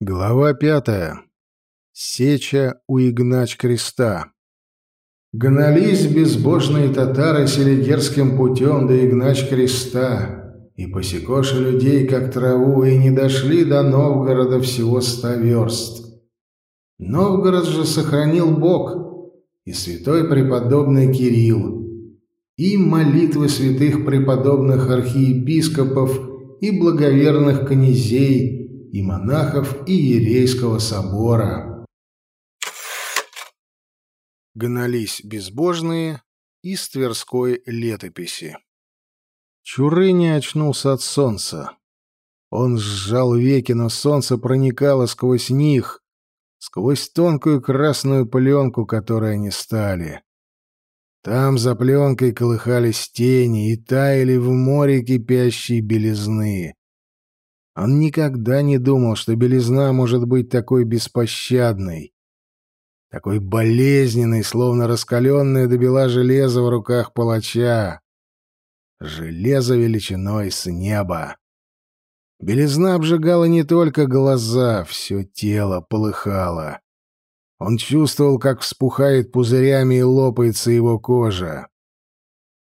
Глава пятая. Сеча у Игнач креста. Гнались безбожные татары селигерским путем до Игнач креста, и посекоши людей, как траву, и не дошли до Новгорода всего ста верст. Новгород же сохранил Бог и святой преподобный Кирилл, и молитвы святых преподобных архиепископов и благоверных князей, и монахов Иерейского собора. Гнались безбожные из Тверской летописи. Чурыня очнулся от солнца. Он сжал веки, но солнце проникало сквозь них, сквозь тонкую красную пленку, которой они стали. Там за пленкой колыхались тени и таяли в море кипящей белизны. Он никогда не думал, что белизна может быть такой беспощадной, такой болезненной, словно раскаленное до бела железо в руках палача. Железо величиной с неба. Белизна обжигала не только глаза, все тело полыхало. Он чувствовал, как вспухает пузырями и лопается его кожа.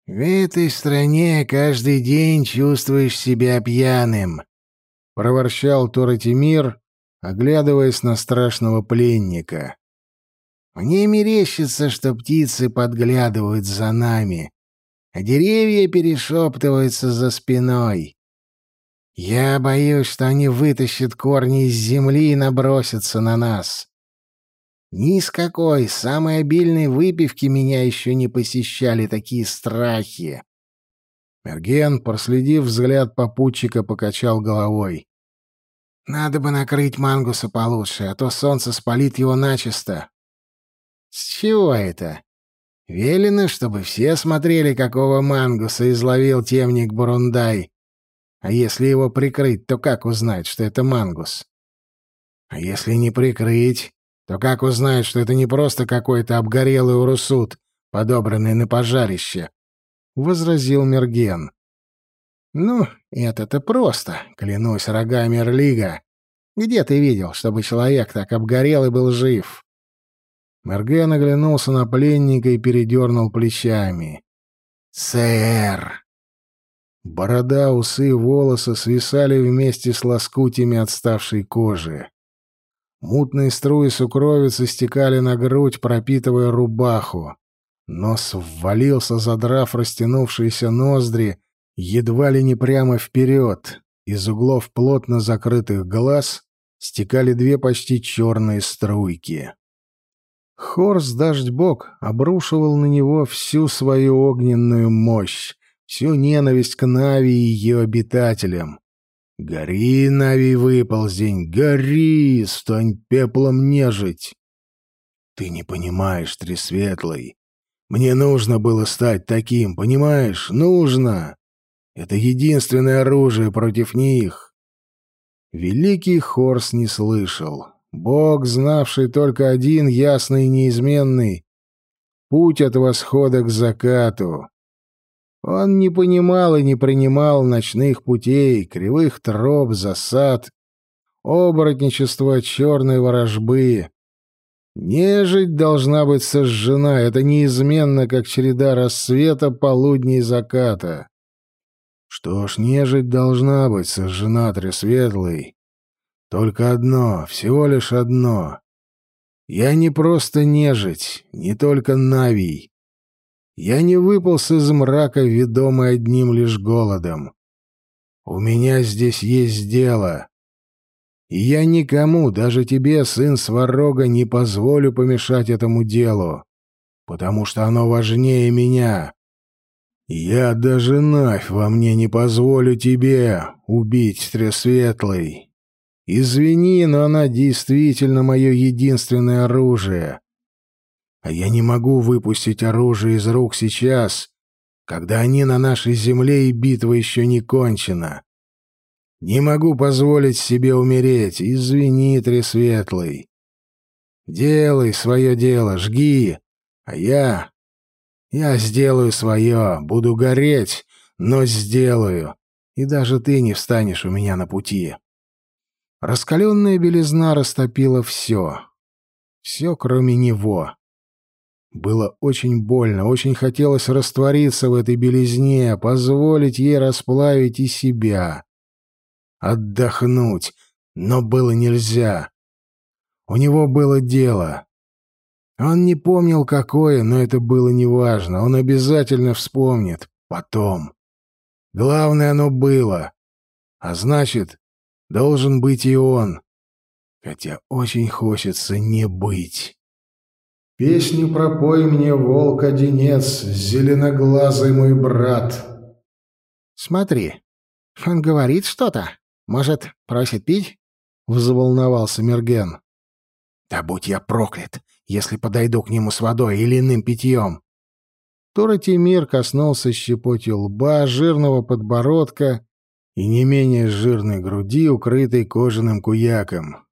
«В этой стране каждый день чувствуешь себя пьяным», — проворчал Торатимир, оглядываясь на страшного пленника. «Мне мерещится, что птицы подглядывают за нами, а деревья перешептываются за спиной. Я боюсь, что они вытащат корни из земли и набросятся на нас. Ни с какой самой обильной выпивки меня еще не посещали такие страхи. Мерген, проследив взгляд попутчика, покачал головой. «Надо бы накрыть мангуса получше, а то солнце спалит его начисто». «С чего это?» «Велено, чтобы все смотрели, какого мангуса изловил темник Бурундай. А если его прикрыть, то как узнать, что это мангус? А если не прикрыть, то как узнать, что это не просто какой-то обгорелый урусут, подобранный на пожарище?» — возразил Мерген. «Ну, это-то просто, клянусь рогами Эрлига. Где ты видел, чтобы человек так обгорел и был жив?» Мерген оглянулся на пленника и передернул плечами. «Сэр!» Борода, усы волосы свисали вместе с лоскутями отставшей кожи. Мутные струи сукровицы стекали на грудь, пропитывая рубаху. Нос ввалился, задрав растянувшиеся ноздри, едва ли не прямо вперед. Из углов плотно закрытых глаз стекали две почти черные струйки. Хорс Дождьбог обрушивал на него всю свою огненную мощь, всю ненависть к Нави и ее обитателям. «Гори, Нави, выползень, гори, стань пеплом нежить!» «Ты не понимаешь, Тресветлый, мне нужно было стать таким, понимаешь? Нужно. Это единственное оружие против них. Великий Хорс не слышал. Бог, знавший только один ясный и неизменный путь от восхода к закату. Он не понимал и не принимал ночных путей, кривых троп, засад, оборотничества черной ворожбы, Нежить должна быть сожжена, это неизменно, как череда рассвета, полудня и заката. Что ж, нежить должна быть сожжена, Тресветлый. Только одно, всего лишь одно. Я не просто нежить, не только навий. Я не выполз из мрака, ведомый одним лишь голодом. У меня здесь есть дело. Я никому, даже тебе, сын Сварога, не позволю помешать этому делу, потому что оно важнее меня. Я даже Навь во мне не позволю тебе убить Тресветлый. Извини, но она действительно мое единственное оружие. А я не могу выпустить оружие из рук сейчас, когда они на нашей земле и битва еще не кончена. Не могу позволить себе умереть. Извини, Тресветлый. Делай свое дело, жги. А я... Я сделаю свое, буду гореть, но сделаю. И даже ты не встанешь у меня на пути. Раскаленная белизна растопила все. Все, кроме него. Было очень больно, очень хотелось раствориться в этой белизне, позволить ей расплавить и себя. Отдохнуть, но было нельзя. У него было дело. Он не помнил, какое, но это было неважно. Он обязательно вспомнит. Потом. Главное, оно было. А значит, должен быть и он. Хотя очень хочется не быть. Песню пропой мне, волк-одинец, зеленоглазый мой брат. Смотри, он говорит что-то. Может, просит пить? Взволновался Мерген. Да будь я проклят, если подойду к нему с водой или иным питьем. Туратимир коснулся щепотью лба, жирного подбородка и не менее жирной груди, укрытой кожаным куяком.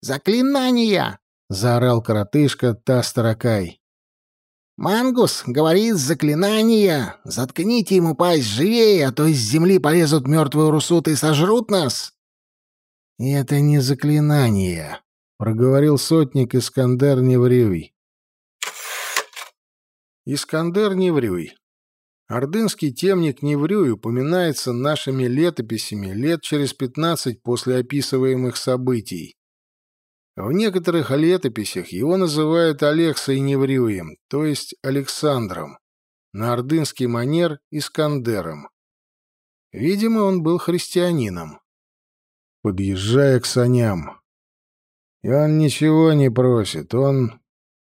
«Заклинания!» — заорал коротышка Тастаракай. «Мангус говорит заклинания! Заткните ему пасть живее, а то из земли полезут мертвые русуты и сожрут нас!» «Это не заклинание», — проговорил сотник Искандер Неврюй. Искандер Неврюй. Ордынский темник Неврюй упоминается нашими летописями лет через пятнадцать после описываемых событий. В некоторых летописях его называют Алексой Неврюем, то есть Александром, на ордынский манер Искандером. Видимо, он был христианином. Подъезжая к саням, и он ничего не просит, он...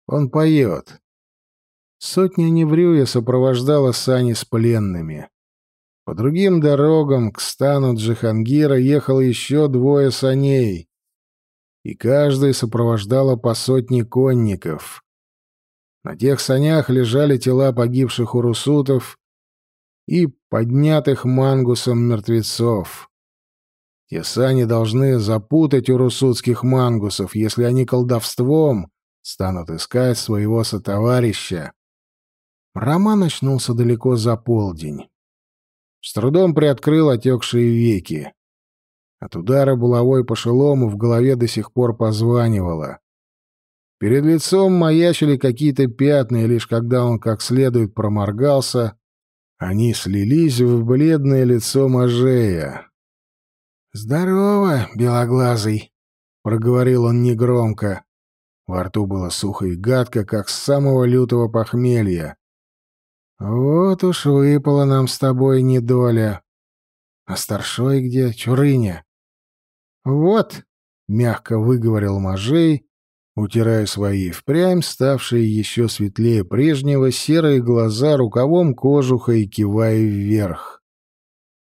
он поет. Сотня Неврюя сопровождала сани с пленными. По другим дорогам к стану Джихангира ехало еще двое саней, и каждая сопровождала по сотне конников. На тех санях лежали тела погибших урусутов и поднятых мангусом мертвецов. Те сани должны запутать урусутских мангусов, если они колдовством станут искать своего сотоварища. Роман очнулся далеко за полдень. С трудом приоткрыл отекшие веки. От удара булавой по шелому в голове до сих пор позванивало. Перед лицом маячили какие-то пятна, и лишь когда он как следует проморгался, они слились в бледное лицо Мажея. «Здорово, белоглазый!» — проговорил он негромко. Во рту было сухо и гадко, как с самого лютого похмелья. «Вот уж выпала нам с тобой недоля. А старшой где? Чурыня?» «Вот», — мягко выговорил Мажей, утирая свои впрямь, ставшие еще светлее прежнего, серые глаза рукавом кожуха и кивая вверх.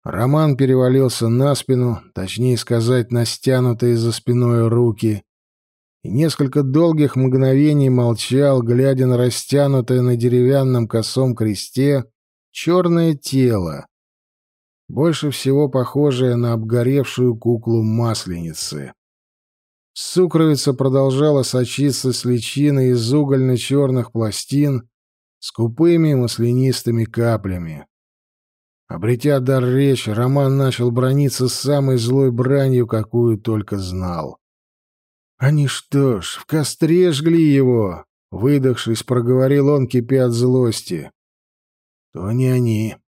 Роман перевалился на спину, точнее сказать, на стянутые за спиной руки, и несколько долгих мгновений молчал, глядя на растянутое на деревянном косом кресте черное тело, больше всего похожее на обгоревшую куклу масленицы. Сукровица продолжала сочиться с личины из угольно-черных пластин с купыми маслянистыми каплями. Обретя дар речи, Роман начал брониться с самой злой бранью, какую только знал. «Они что ж, в костре жгли его!» — выдохшись, проговорил он, кипя от злости. «То не они!» —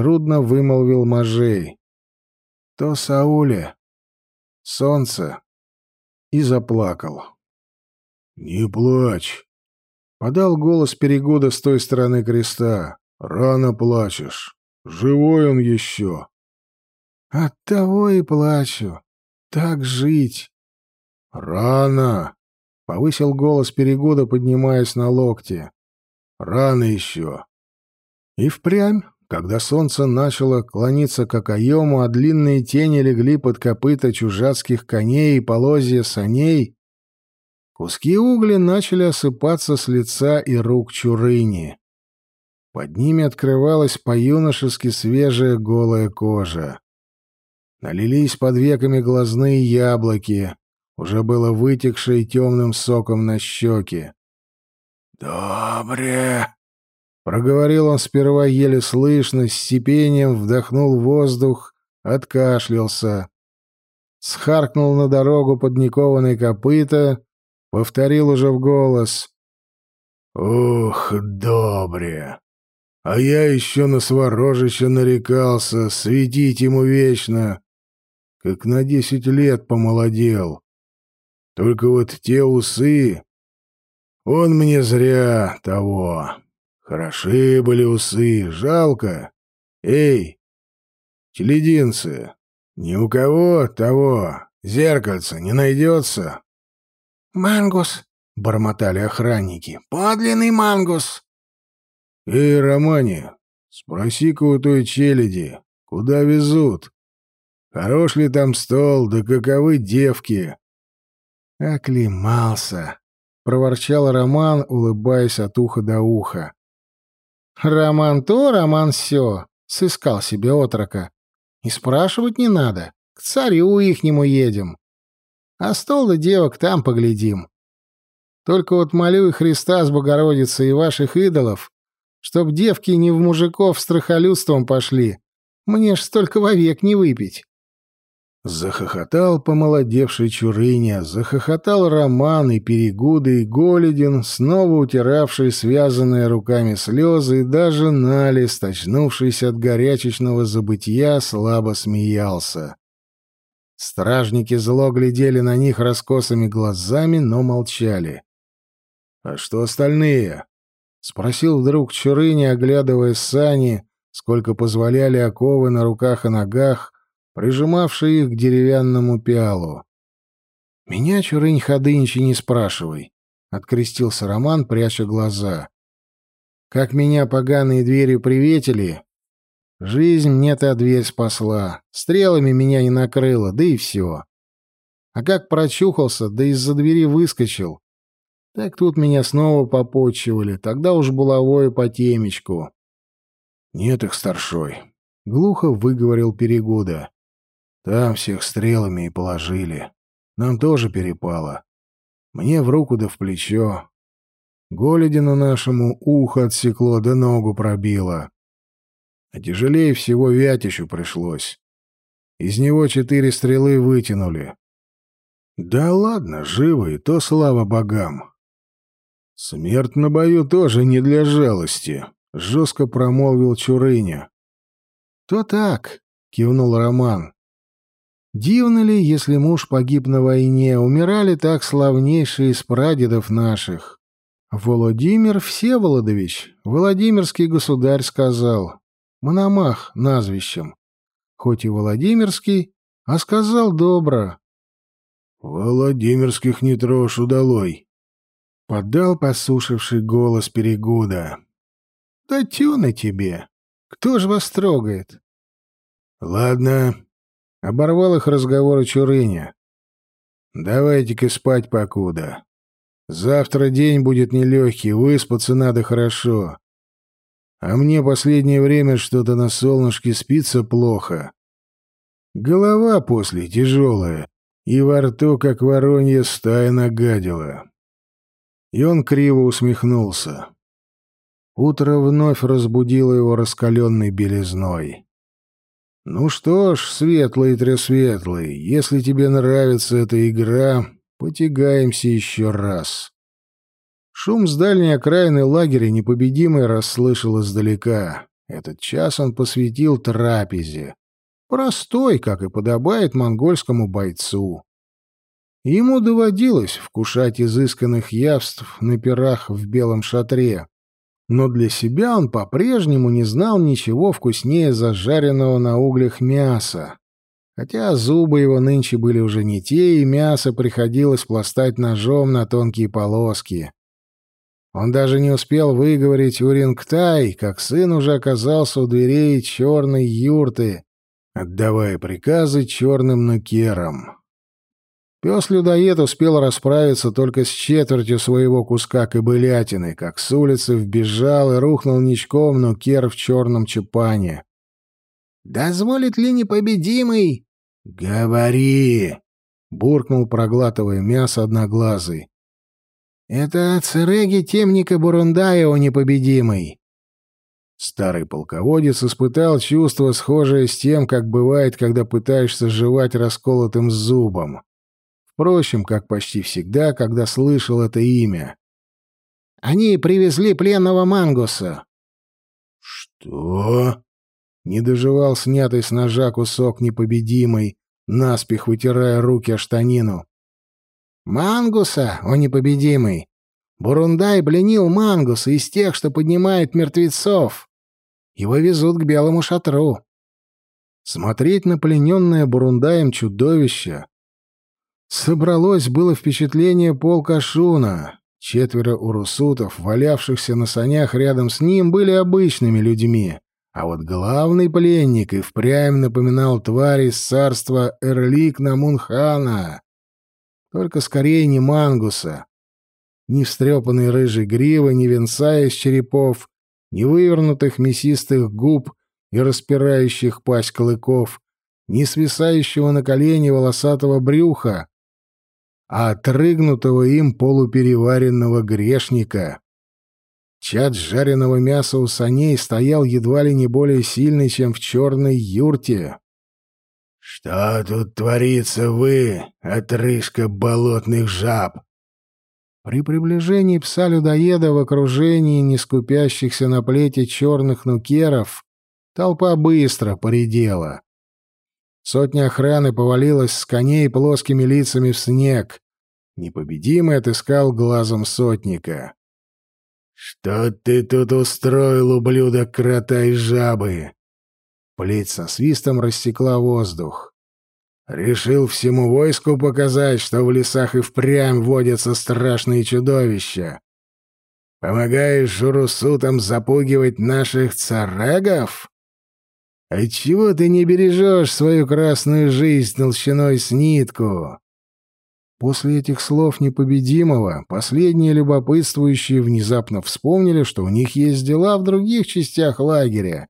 трудно вымолвил Мажей. «То Сауле! Солнце!» И заплакал. «Не плачь!» — подал голос Перегода с той стороны креста. «Рано плачешь!» Живой он еще. Оттого и плачу. Так жить. Рано. Повысил голос Перегода, поднимаясь на локте. Рано еще. И впрямь, когда солнце начало клониться к окоему, а длинные тени легли под копыта чужацких коней и полозья саней, куски угля начали осыпаться с лица и рук Чурыни. Под ними открывалась по-юношески свежая голая кожа. Налились под веками глазные яблоки, уже было вытекшие темным соком на щеки. «Добре!» — проговорил он сперва еле слышно, с сипением вдохнул воздух, откашлялся. схаркнул на дорогу подникованной копыта, повторил уже в голос. «Ух, добре! А я еще на Сворожича нарекался, светить ему вечно, как на десять лет помолодел. Только вот те усы... Он мне зря того. Хороши были усы, жалко. Эй, челединцы, ни у кого того зеркальца не найдется? «Мангус!» — бормотали охранники. «Подлинный мангус!» «Эй, Романе, спроси-ка у той челяди, куда везут? Хорош ли там стол, да каковы девки?» «Оклемался!» — проворчал Роман, улыбаясь от уха до уха. «Роман то, Роман сё!» — сыскал себе отрока. «И спрашивать не надо, к царю ихнему едем. А стол да девок там поглядим. Только вот молю и Христа с Богородицей и ваших идолов, чтоб девки не в мужиков страхолюдством пошли. Мне ж столько вовек не выпить. Захохотал помолодевший Чурыня, захохотал Роман и Перегуда и Голедин, снова утиравший связанные руками слезы, и даже Налис, очнувшийся от горячечного забытья, слабо смеялся. Стражники зло глядели на них раскосыми глазами, но молчали. «А что остальные?» — спросил вдруг Чурыня, оглядывая сани, сколько позволяли оковы на руках и ногах, прижимавший их к деревянному пиалу. «Меня, Чурынь Ходыничи, не спрашивай», — открестился Роман, пряча глаза. «Как меня поганые дверью приветили, жизнь мне та дверь спасла, стрелами меня не накрыла, да и все. А как прочухался, да из-за двери выскочил, так тут меня снова попотчевали, тогда уж булавое по темечку». «Нет их, старшой», — глухо выговорил Перегуда. Там всех стрелами и положили. Нам тоже перепало. Мне в руку да в плечо. Голедину нашему ухо отсекло да ногу пробило. А тяжелее всего Вятищу пришлось. Из него четыре стрелы вытянули. Да ладно, живы, то слава богам. Смерть на бою тоже не для жалости, — жестко промолвил Чурыня. — То так, — кивнул Роман. Дивно ли, если муж погиб на войне, умирали так славнейшие из прадедов наших? Владимир Всеволодович, Владимирский государь, сказал, Мономах назвищем. Хоть и Владимирский, а сказал добро. «Владимирских не трожь удалой», — подал посушивший голос Перегуда. «Да тю на тебе! Кто ж вас трогает?» «Ладно, Оборвал их разговоры Чурыня. «Давайте-ка спать покуда. Завтра день будет нелегкий, выспаться надо хорошо. А мне последнее время что-то на солнышке спится плохо. Голова после тяжелая, и во рту, как воронья стая, нагадила». И он криво усмехнулся. Утро вновь разбудило его раскаленной белизной. Ну что ж, светлый-тресветлый, если тебе нравится эта игра, потягаемся еще раз. Шум с дальней окраины лагеря непобедимый расслышал издалека. Этот час он посвятил трапезе. Простой, как и подобает монгольскому бойцу. Ему доводилось вкушать изысканных явств на пирах в белом шатре, но для себя он по-прежнему не знал ничего вкуснее зажаренного на углях мяса. Хотя зубы его нынче были уже не те, и мясо приходилось пластать ножом на тонкие полоски. Он даже не успел выговорить «Урингтай», как сын уже оказался у дверей черной юрты, отдавая приказы черным нукерам. Пес-людоед успел расправиться только с четвертью своего куска кобылятины, как с улицы вбежал и рухнул ничком нукер в черном чепане. «Дозволит ли непобедимый?» «Говори!» — буркнул, проглатывая мясо одноглазый. «Это Цереги темника Бурундаева непобедимый». Старый полководец испытал чувство, схожее с тем, как бывает, когда пытаешься жевать расколотым зубом. Впрочем, как почти всегда, когда слышал это имя. «Они привезли пленного Мангуса». «Что?» Не доживал снятый с ножа кусок непобедимый, наспех вытирая руки о штанину. «Мангуса, о непобедимый! Бурундай пленил Мангуса из тех, что поднимает мертвецов. Его везут к белому шатру». Смотреть на плененное Бурундаем чудовище собралось было впечатление полка Шуна. Четверо урусутов, валявшихся на санях рядом с ним, были обычными людьми. А вот главный пленник и впрямь напоминал тварь из царства Эрлик Намунхана. Только скорее не мангуса. Ни встрепанной рыжей гривы, ни венца из черепов, ни вывернутых мясистых губ и распирающих пасть клыков, ни свисающего на колени волосатого брюха, а отрыгнутого им полупереваренного грешника. Чад жареного мяса у саней стоял едва ли не более сильный, чем в черной юрте. «Что тут творится вы, отрыжка болотных жаб?» При приближении пса-людоеда в окружении нескупящихся на плете черных нукеров толпа быстро поредела. Сотня охраны повалилась с коней плоскими лицами в снег. Непобедимый отыскал глазом сотника. «Что ты тут устроил, ублюдок крота и жабы?» Плеть со свистом рассекла воздух. «Решил всему войску показать, что в лесах и впрямь водятся страшные чудовища. Помогаешь журусутам запугивать наших царегов? Отчего ты не бережешь свою красную жизнь толщиной с нитку?» После этих слов непобедимого последние любопытствующие внезапно вспомнили, что у них есть дела в других частях лагеря,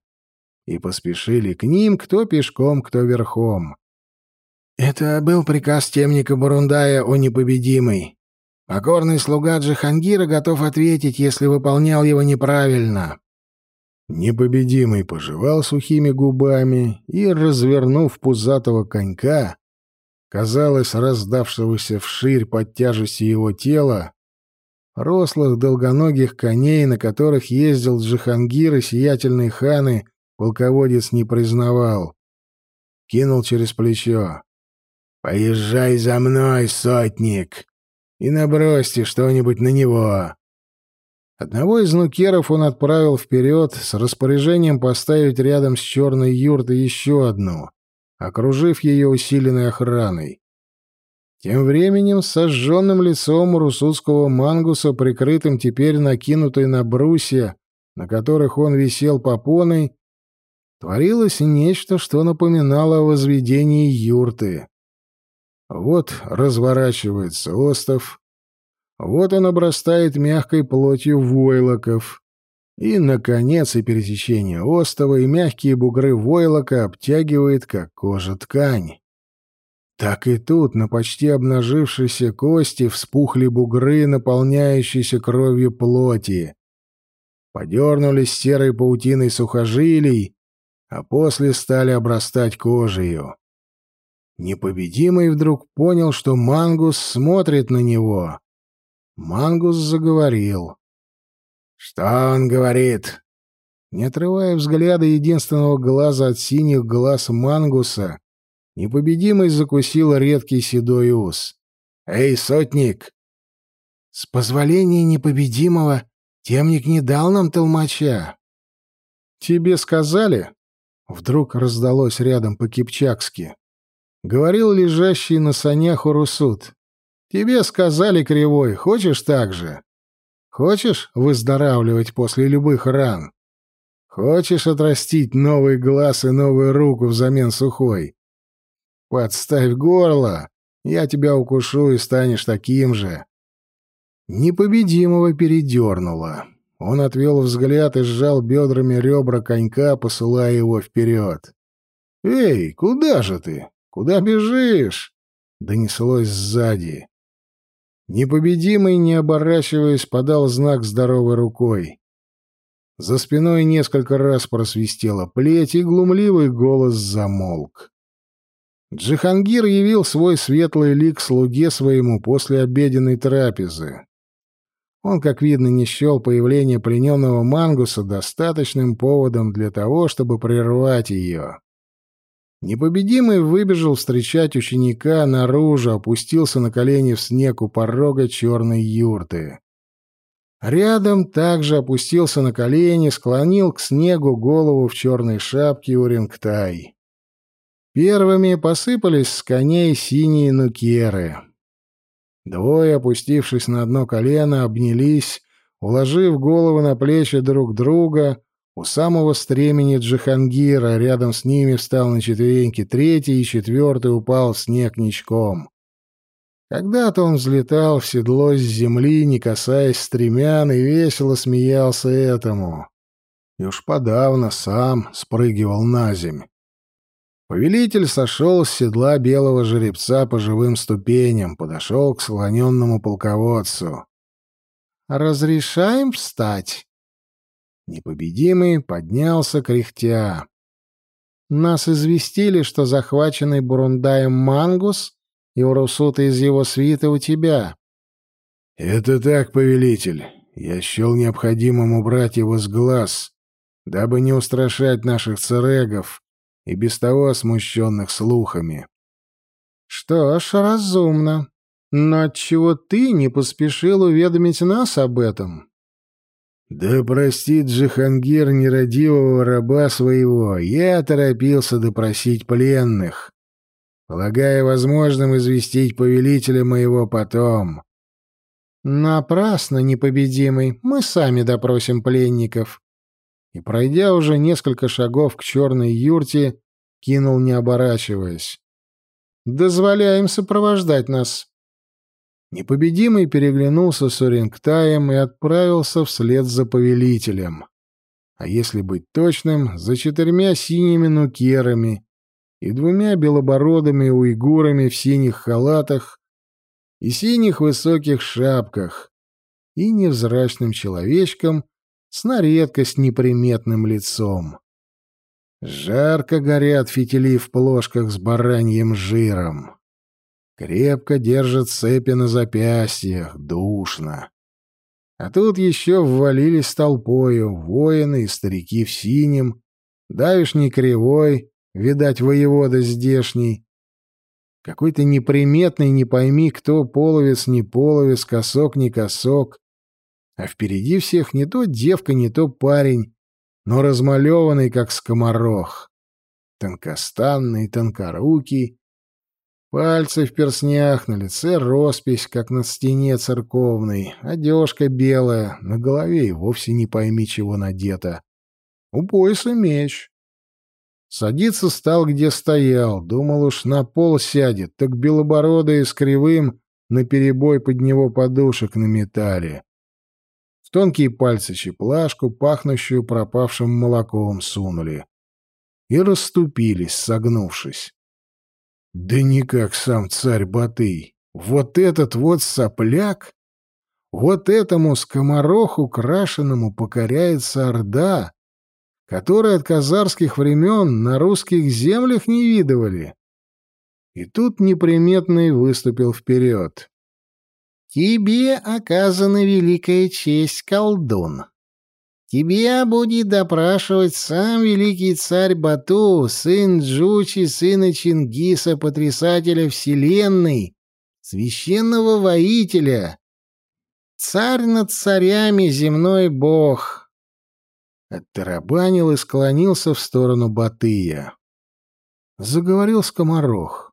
и поспешили к ним кто пешком, кто верхом. Это был приказ темника Бурундая о непобедимой. Покорный слуга Джихангира готов ответить, если выполнял его неправильно. Непобедимый пожевал сухими губами и, развернув пузатого конька, казалось, раздавшегося вширь под тяжестью его тела, рослых долгоногих коней, на которых ездил Джихангир и сиятельные ханы, полководец не признавал. Кинул через плечо. «Поезжай за мной, сотник, и набросьте что-нибудь на него». Одного из нукеров он отправил вперед с распоряжением поставить рядом с черной юртой еще одну окружив ее усиленной охраной. Тем временем сожженным лицом русудского мангуса, прикрытым теперь накинутой на брусья, на которых он висел попоной, творилось нечто, что напоминало о возведении юрты. Вот разворачивается остов, вот он обрастает мягкой плотью войлоков, и, наконец, и пересечение остова, и мягкие бугры войлока обтягивает, как кожа, ткань. Так и тут на почти обнажившейся кости вспухли бугры, наполняющиеся кровью плоти. Подернулись серой паутиной сухожилий, а после стали обрастать кожею. Непобедимый вдруг понял, что Мангус смотрит на него. Мангус заговорил. «Что он говорит?» Не отрывая взгляда единственного глаза от синих глаз Мангуса, непобедимый закусил редкий седой ус. «Эй, сотник!» «С позволения непобедимого темник не дал нам толмача». «Тебе сказали?» Вдруг раздалось рядом по-кипчакски. Говорил лежащий на санях Урусут. «Тебе сказали, Кривой, хочешь так же?» Хочешь выздоравливать после любых ран? Хочешь отрастить новый глаз и новую руку взамен сухой? Подставь горло, я тебя укушу и станешь таким же. Непобедимого передернуло. Он отвел взгляд и сжал бедрами ребра конька, посылая его вперед. «Эй, куда же ты? Куда бежишь?» — донеслось сзади. Непобедимый, не оборачиваясь, подал знак здоровой рукой. За спиной несколько раз просвистела плеть, и глумливый голос замолк. Джихангир явил свой светлый лик слуге своему после обеденной трапезы. Он, как видно, не счел появление плененного Мангуса достаточным поводом для того, чтобы прервать ее. Непобедимый выбежал встречать ученика наружу, опустился на колени в снег у порога черной юрты. Рядом также опустился на колени, склонил к снегу голову в черной шапке Урингтай. Первыми посыпались с коней синие нукеры. Двое, опустившись на одно колено, обнялись, уложив головы на плечи друг друга. У самого стремени Джихангира рядом с ними встал на четвереньки третий и четвертый упал в снег ничком. Когда-то он взлетал в седло с земли, не касаясь стремян, и весело смеялся этому. И уж подавно сам спрыгивал на земь. Повелитель сошел с седла белого жеребца по живым ступеням, подошел к склоненному полководцу. «Разрешаем встать?» Непобедимый поднялся кряхтя. «Нас известили, что захваченный Бурундаем Мангус и Урусута из его свиты у тебя». «Это так, повелитель. Я счел необходимым убрать его с глаз, дабы не устрашать наших церегов, и без того смущенных слухами. «Что ж, разумно. Но отчего ты не поспешил уведомить нас об этом?» «Да простит Джихангир нерадивого раба своего, я торопился допросить пленных, полагая возможным известить повелителя моего потом». «Напрасно, непобедимый, мы сами допросим пленников и, пройдя уже несколько шагов к черной юрте, кинул, не оборачиваясь. «Дозволяем сопровождать нас». Непобедимый переглянулся с Орингтаем и отправился вслед за повелителем. А если быть точным, за четырьмя синими нукерами и двумя белобородыми уйгурами в синих халатах и синих высоких шапках и невзрачным человечком с на редкость неприметным лицом. Жарко горят фитили в плошках с бараньим жиром. Крепко держат цепи на запястьях, душно. А тут еще ввалились толпою воины и старики в синем, давишний кривой, видать, воевода здешний. Какой-то неприметный, не пойми кто, половец, не половец, косок, не косок, а впереди всех не то девка, не то парень, но размалеванный, как скоморох. Тонкостанный, тонкорукий, пальцы в перснях, на лице роспись, как на стене церковной, одежка белая, на голове и вовсе не пойми, чего надето. У пояса меч. Садиться стал, где стоял, думал уж на пол сядет, так белобородый с кривым наперебой под него подушек на металле тонкие пальцы чеплашку, пахнущую пропавшим молоком, сунули. И расступились, согнувшись. Да никак сам царь Батый. Вот этот вот сопляк, вот этому скомороху крашеному покоряется Орда, которой от казарских времен на русских землях не видывали. И тут неприметный выступил вперед. Тебе оказана великая честь, колдун. Тебя будет допрашивать сам великий царь Бату, сын Джучи, сына Чингиса, потрясателя вселенной, священного воителя, царь над царями, земной бог. Оттарабанил и склонился в сторону Батыя. Заговорил скоморох.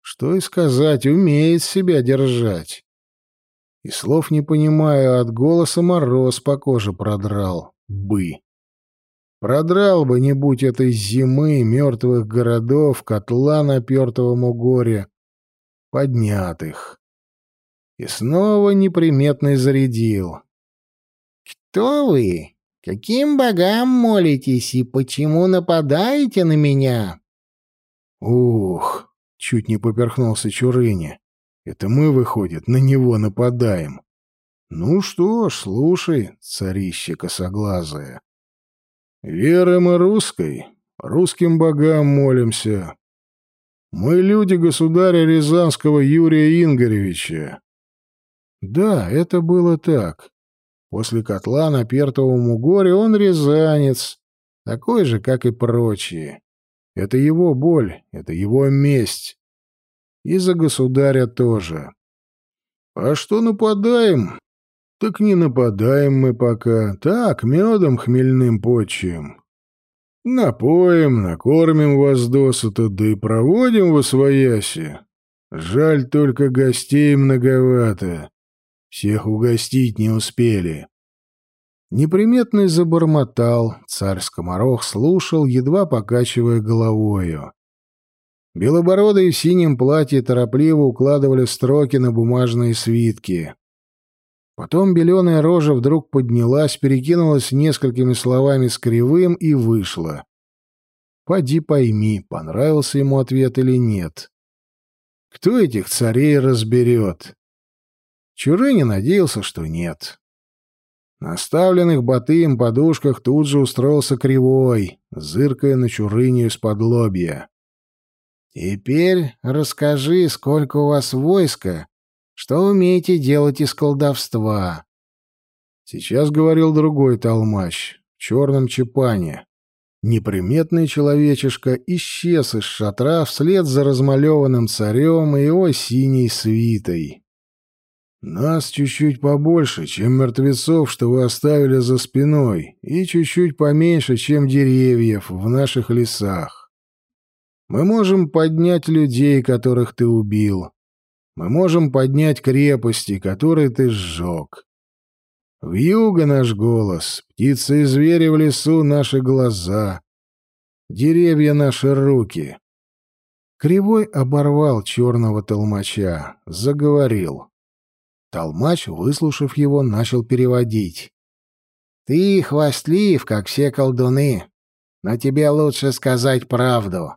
Что и сказать, умеет себя держать. И слов не понимаю, от голоса мороз по коже продрал. Бы. Продрал бы, не будь этой зимы, мертвых городов, котла на пертовом угоре, поднятых. И снова неприметный зарядил. «Кто вы? Каким богам молитесь и почему нападаете на меня?» «Ух!» — чуть не поперхнулся Чурыня. Это мы, выходит, на него нападаем. Ну что ж, слушай, царище косоглазое. Веры мы русской, русским богам молимся. Мы люди государя Рязанского Юрия Ингоревича. Да, это было так. После котла на Пертовом угоре он рязанец, такой же, как и прочие. Это его боль, это его месть. И за государя тоже. А что нападаем? Так не нападаем мы пока. Так, медом хмельным почуем. Напоим, накормим вас досыта, да и проводим во свояси. Жаль только гостей многовато. Всех угостить не успели. Неприметный забормотал, царь-скоморох слушал, едва покачивая головою. Белобородые в синем платье торопливо укладывали строки на бумажные свитки. Потом беленая рожа вдруг поднялась, перекинулась несколькими словами с кривым и вышла. Поди пойми, понравился ему ответ или нет. Кто этих царей разберет? Чурыня надеялся, что нет. На оставленных Батыем подушках тут же устроился кривой, зыркая на Чурыню из-под лобья. «Теперь расскажи, сколько у вас войска, что умеете делать из колдовства?» Сейчас говорил другой толмач, в черном чепане. Неприметный человечишка исчез из шатра вслед за размалеванным царем и его синей свитой. Нас чуть-чуть побольше, чем мертвецов, что вы оставили за спиной, и чуть-чуть поменьше, чем деревьев в наших лесах. Мы можем поднять людей, которых ты убил. Мы можем поднять крепости, которые ты сжег. В юго наш голос, птицы и звери в лесу наши глаза, деревья наши руки. Кривой оборвал черного толмача, заговорил. Толмач, выслушав его, начал переводить. «Ты хвастлив, как все колдуны, но тебе лучше сказать правду.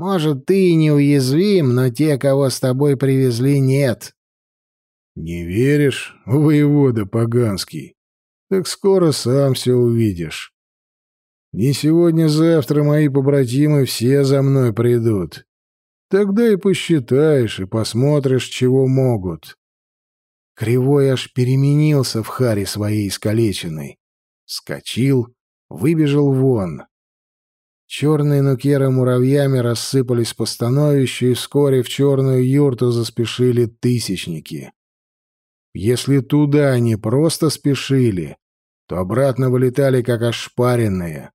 Может, ты и неуязвим, но те, кого с тобой привезли, нет». «Не веришь, воевода поганский? Так скоро сам все увидишь. Не сегодня-завтра мои побратимы все за мной придут. Тогда и посчитаешь, и посмотришь, чего могут. Кривой аж переменился в харе своей искалеченной. Скочил, выбежал вон. Черные нукеры муравьями рассыпались по становищу, и вскоре в черную юрту заспешили тысячники. Если туда они просто спешили, то обратно вылетали как ошпаренные.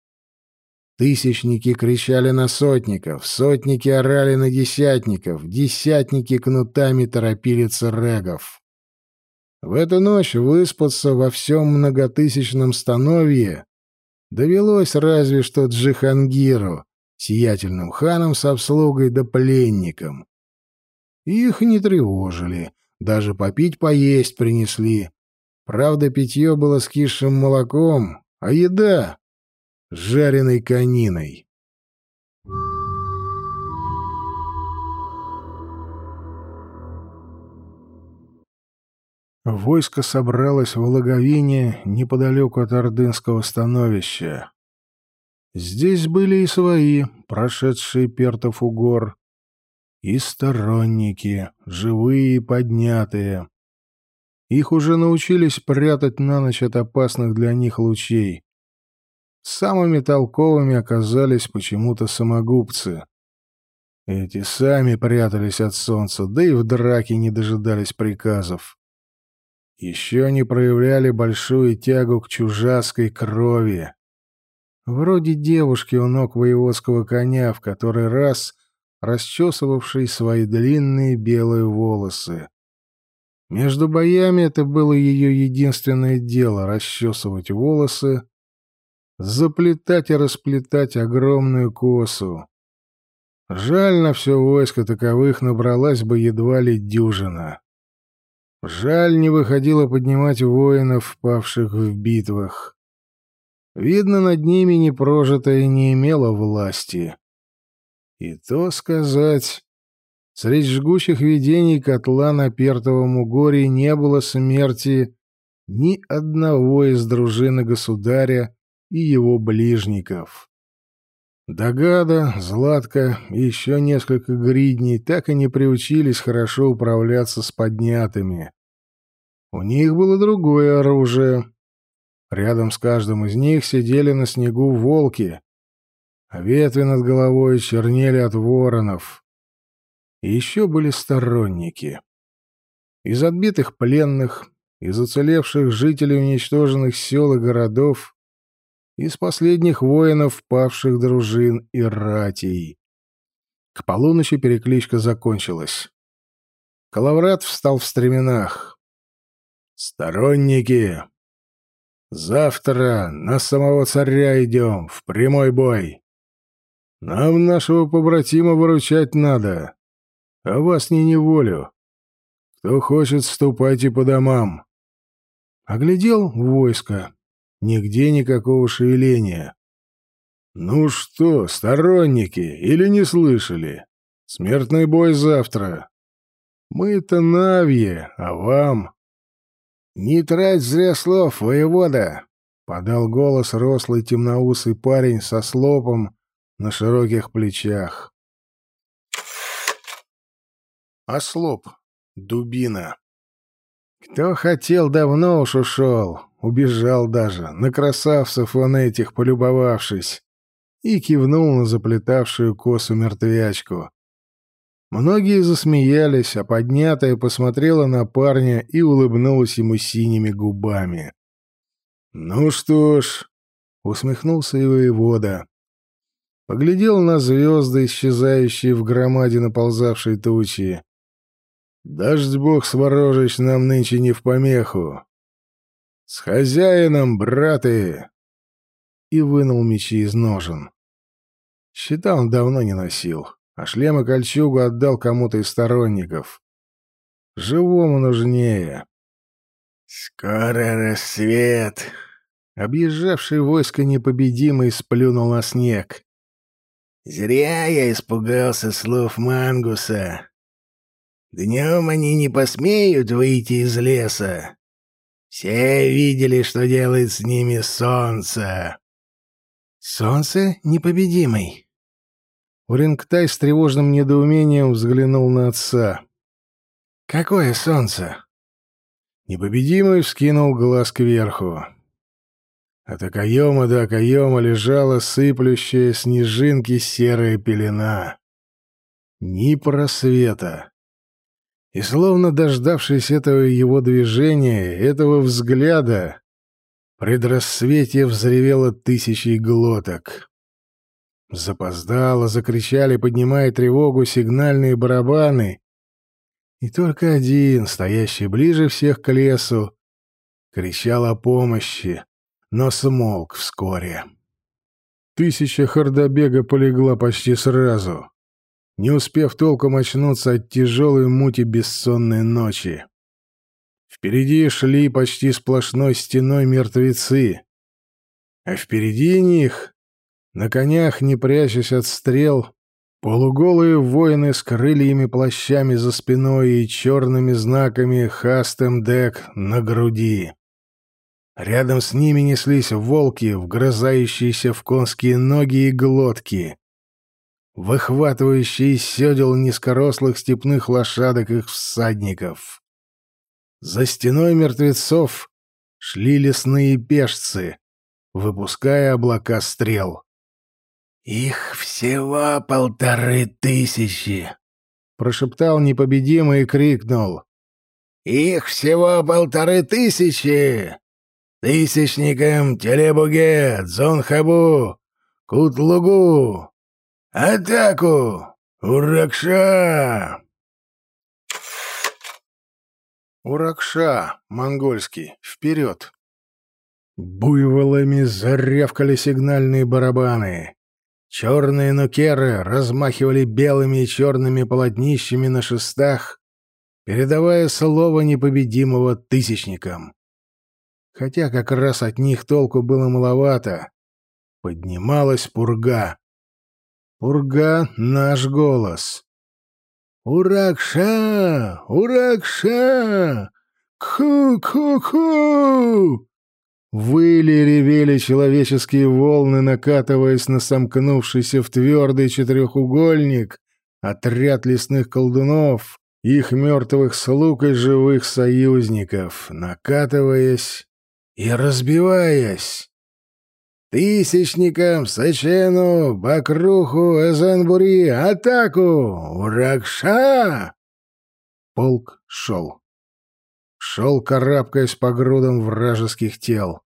Тысячники кричали на сотников, сотники орали на десятников, десятники кнутами торопили церегов. В эту ночь выспаться во всем многотысячном становье довелось разве что Джихангиру, сиятельным ханом с обслугой да пленником. Их не тревожили, даже попить поесть принесли. Правда, питье было с кисшим молоком, а еда — жареной кониной. Войско собралось в Логовине неподалеку от Ордынского становища. Здесь были и свои, прошедшие Пертов угор, и сторонники, живые и поднятые. Их уже научились прятать на ночь от опасных для них лучей. Самыми толковыми оказались почему-то самогубцы. Эти сами прятались от солнца, да и в драке не дожидались приказов. Еще они проявляли большую тягу к чужацкой крови. Вроде девушки у ног воеводского коня, в который раз расчесывавшей свои длинные белые волосы. Между боями это было ее единственное дело — расчесывать волосы, заплетать и расплетать огромную косу. Жаль, на все войско таковых набралась бы едва ли дюжина. Жаль, не выходило поднимать воинов, павших в битвах. Видно, над ними непрожитое не имело власти. И то сказать, среди жгучих видений котла на Пертовом угоре не было смерти ни одного из дружины государя и его ближников. Догада, Златка и еще несколько гридней так и не приучились хорошо управляться с поднятыми. У них было другое оружие. Рядом с каждым из них сидели на снегу волки, а ветви над головой чернели от воронов. И еще были сторонники. Из отбитых пленных, из уцелевших жителей уничтоженных сел и городов, из последних воинов павших дружин и ратей. К полуночи перекличка закончилась. Калаврат встал в стременах. «Сторонники! Завтра на самого царя идем, в прямой бой. Нам нашего побратима выручать надо, а вас не неволю. Кто хочет, ступайте по домам». Оглядел войско. Нигде никакого шевеления. «Ну что, сторонники, или не слышали? Смертный бой завтра. Мы-то навье, а вам...» «Не трать зря слов, воевода!» — подал голос рослый темноусый парень со слопом на широких плечах. Ослоп. Дубина. Кто хотел, давно уж ушел. Убежал даже, на красавцев он этих полюбовавшись, и кивнул на заплетавшую косу мертвячку. Многие засмеялись, а поднятая посмотрела на парня и улыбнулась ему синими губами. «Ну что ж», — усмехнулся и воевода. Поглядел на звезды, исчезающие в громаде наползавшей тучи. «Дождь бог сворожич нам нынче не в помеху. «С хозяином, браты!» И вынул мечи из ножен. Щита он давно не носил, а шлем и кольчугу отдал кому-то из сторонников. Живому нужнее. «Скоро рассвет!» Объезжавший войско непобедимый сплюнул на снег. «Зря я испугался слов Мангуса. Днем они не посмеют выйти из леса, все видели, что делает с ними солнце. Солнце непобедимый. Урингтай с тревожным недоумением взглянул на отца. Какое солнце? Непобедимый вскинул глаз кверху. От окоема до окоема лежала сыплющая снежинки серая пелена. Ни просвета. И словно дождавшись этого его движения, этого взгляда, предрассвете взревело тысячи глоток. Запоздало, закричали, поднимая тревогу, сигнальные барабаны. И только один, стоящий ближе всех к лесу, кричал о помощи, но смолк вскоре. Тысяча хордобега полегла почти сразу не успев толком очнуться от тяжелой мути бессонной ночи. Впереди шли почти сплошной стеной мертвецы, а впереди них, на конях, не прячась от стрел, полуголые воины с крыльями плащами за спиной и черными знаками «Хастем Дек» на груди. Рядом с ними неслись волки, вгрызающиеся в конские ноги и глотки выхватывающие из седел низкорослых степных лошадок их всадников. За стеной мертвецов шли лесные пешцы, выпуская облака стрел. «Их всего полторы тысячи!» — прошептал непобедимый и крикнул. «Их всего полторы тысячи! Тысячникам Телебуге, Дзонхабу, Кутлугу, «Атаку! Уракша!» «Уракша! Монгольский! Вперед!» Буйволами заревкали сигнальные барабаны. Черные нукеры размахивали белыми и черными полотнищами на шестах, передавая слово непобедимого тысячникам. Хотя как раз от них толку было маловато. Поднималась пурга. Урга — наш голос. «Уракша! Уракша! Ку-ку-ку! Выли ревели человеческие волны, накатываясь на сомкнувшийся в твердый четырехугольник отряд лесных колдунов, их мертвых слуг и живых союзников, накатываясь и разбиваясь. Тысячникам, Сачену, Бакруху, Эзенбури, атаку! Уракша! Полк шел. Шел, карабкаясь по грудам вражеских тел.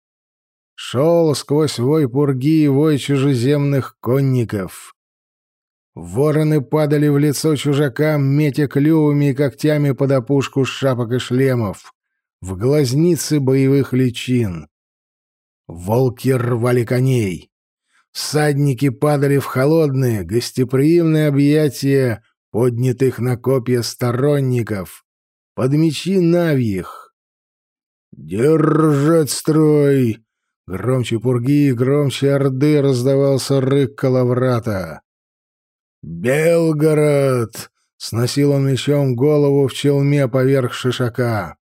Шел сквозь вой пурги и вой чужеземных конников. Вороны падали в лицо чужакам, метя клювами и когтями под опушку шапок и шлемов, в глазницы боевых личин. Волки рвали коней. Всадники падали в холодные, гостеприимные объятия поднятых на копья сторонников, под мечи навьих. «Держать строй!» Громче пурги и громче орды раздавался рык калаврата. «Белгород!» — сносил он мечом голову в челме поверх шишака.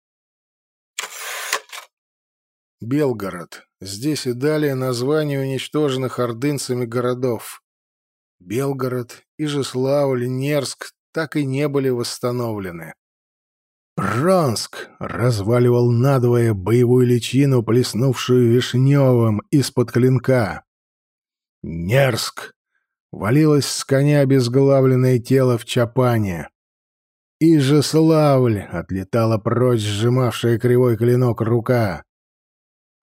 Белгород. Здесь и далее названия уничтоженных ордынцами городов. Белгород, Ижеславль, Нерск так и не были восстановлены. Пронск разваливал надвое боевую личину, плеснувшую вишневым из-под клинка. Нерск валилось с коня обезглавленное тело в чапане. Ижеславль отлетала прочь сжимавшая кривой клинок рука.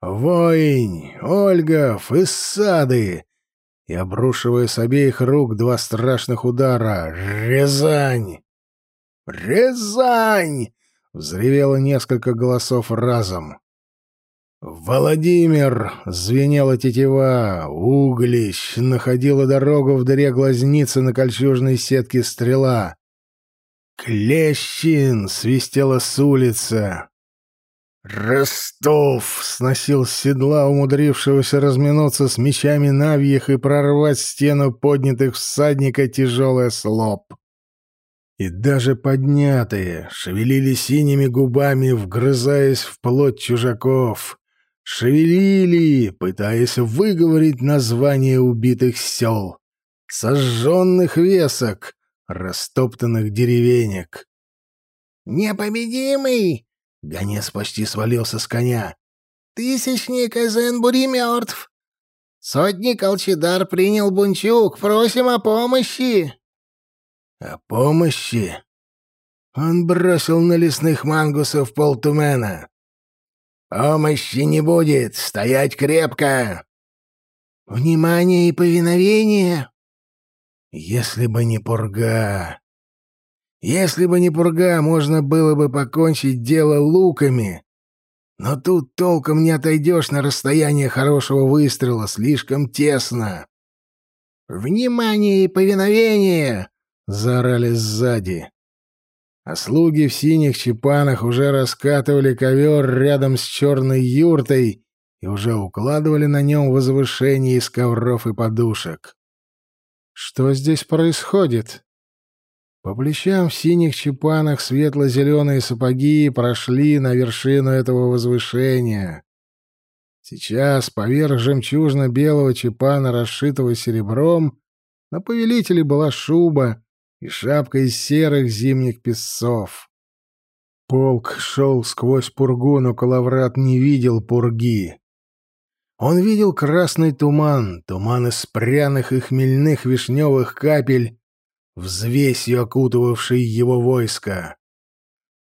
Воинь, Ольгов, Иссады! И, обрушивая с обеих рук два страшных удара, Рязань! Рязань! Взревело несколько голосов разом. «Владимир!» — звенела тетива. Углищ находила дорогу в дыре глазницы на кольчужной сетке стрела. «Клещин!» — свистела с улицы. Ростов сносил седла умудрившегося разминуться с мечами навьих и прорвать стену поднятых всадника тяжелый слоп. И даже поднятые шевелили синими губами, вгрызаясь в плоть чужаков. Шевелили, пытаясь выговорить название убитых сел, сожженных весок, растоптанных деревенек. «Непобедимый!» Гонец почти свалился с коня. «Тысячник Эзенбури мертв! Сотник Алчидар принял Бунчук, просим о помощи!» «О помощи?» Он бросил на лесных мангусов полтумена. «Помощи не будет! Стоять крепко!» «Внимание и повиновение!» «Если бы не пурга!» Если бы не пурга, можно было бы покончить дело луками. Но тут толком не отойдешь на расстояние хорошего выстрела, слишком тесно. «Внимание и повиновение!» — заорали сзади. А слуги в синих чепанах уже раскатывали ковер рядом с черной юртой и уже укладывали на нем возвышение из ковров и подушек. «Что здесь происходит?» По плечам в синих чепанах светло-зеленые сапоги прошли на вершину этого возвышения. Сейчас поверх жемчужно-белого чепана, расшитого серебром, на повелителе была шуба и шапка из серых зимних песцов. Полк шел сквозь пургу, но Калаврат не видел пурги. Он видел красный туман, туман из пряных и хмельных вишневых капель, взвесью окутывавший его войско.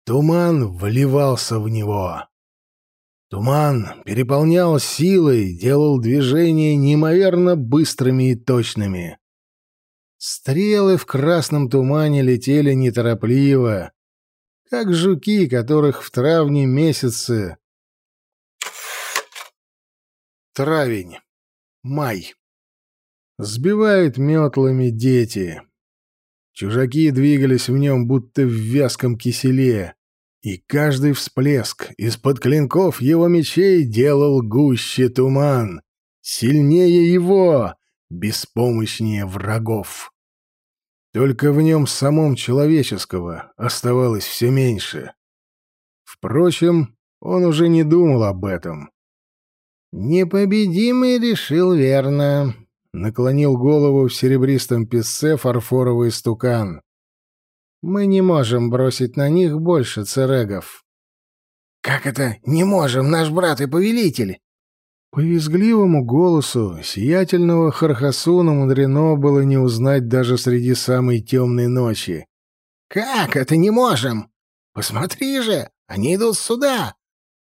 Туман вливался в него. Туман переполнял силой, делал движения неимоверно быстрыми и точными. Стрелы в красном тумане летели неторопливо, как жуки, которых в травне месяце... Травень. Май. Сбивают метлами дети. Чужаки двигались в нем, будто в вязком киселе, и каждый всплеск из-под клинков его мечей делал гуще туман, сильнее его, беспомощнее врагов. Только в нем самом человеческого оставалось все меньше. Впрочем, он уже не думал об этом. «Непобедимый решил верно», — наклонил голову в серебристом песце фарфоровый стукан. «Мы не можем бросить на них больше церегов». «Как это не можем, наш брат и повелитель?» По визгливому голосу сиятельного Хархасуна мудрено было не узнать даже среди самой темной ночи. «Как это не можем? Посмотри же, они идут сюда.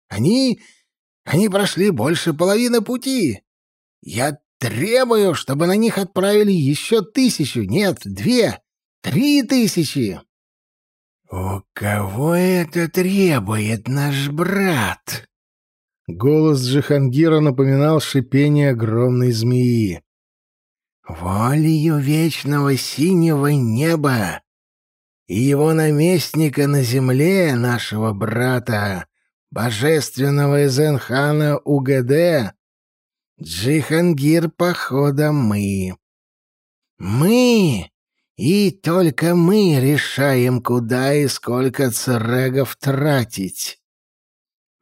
Они... они прошли больше половины пути. Я требую, чтобы на них отправили еще тысячу, нет, две, три тысячи». «У кого это требует наш брат?» Голос Джихангира напоминал шипение огромной змеи. «Волею вечного синего неба и его наместника на земле, нашего брата, божественного Эзенхана УГД, Джихангир похода мы. Мы и только мы решаем, куда и сколько церегов тратить.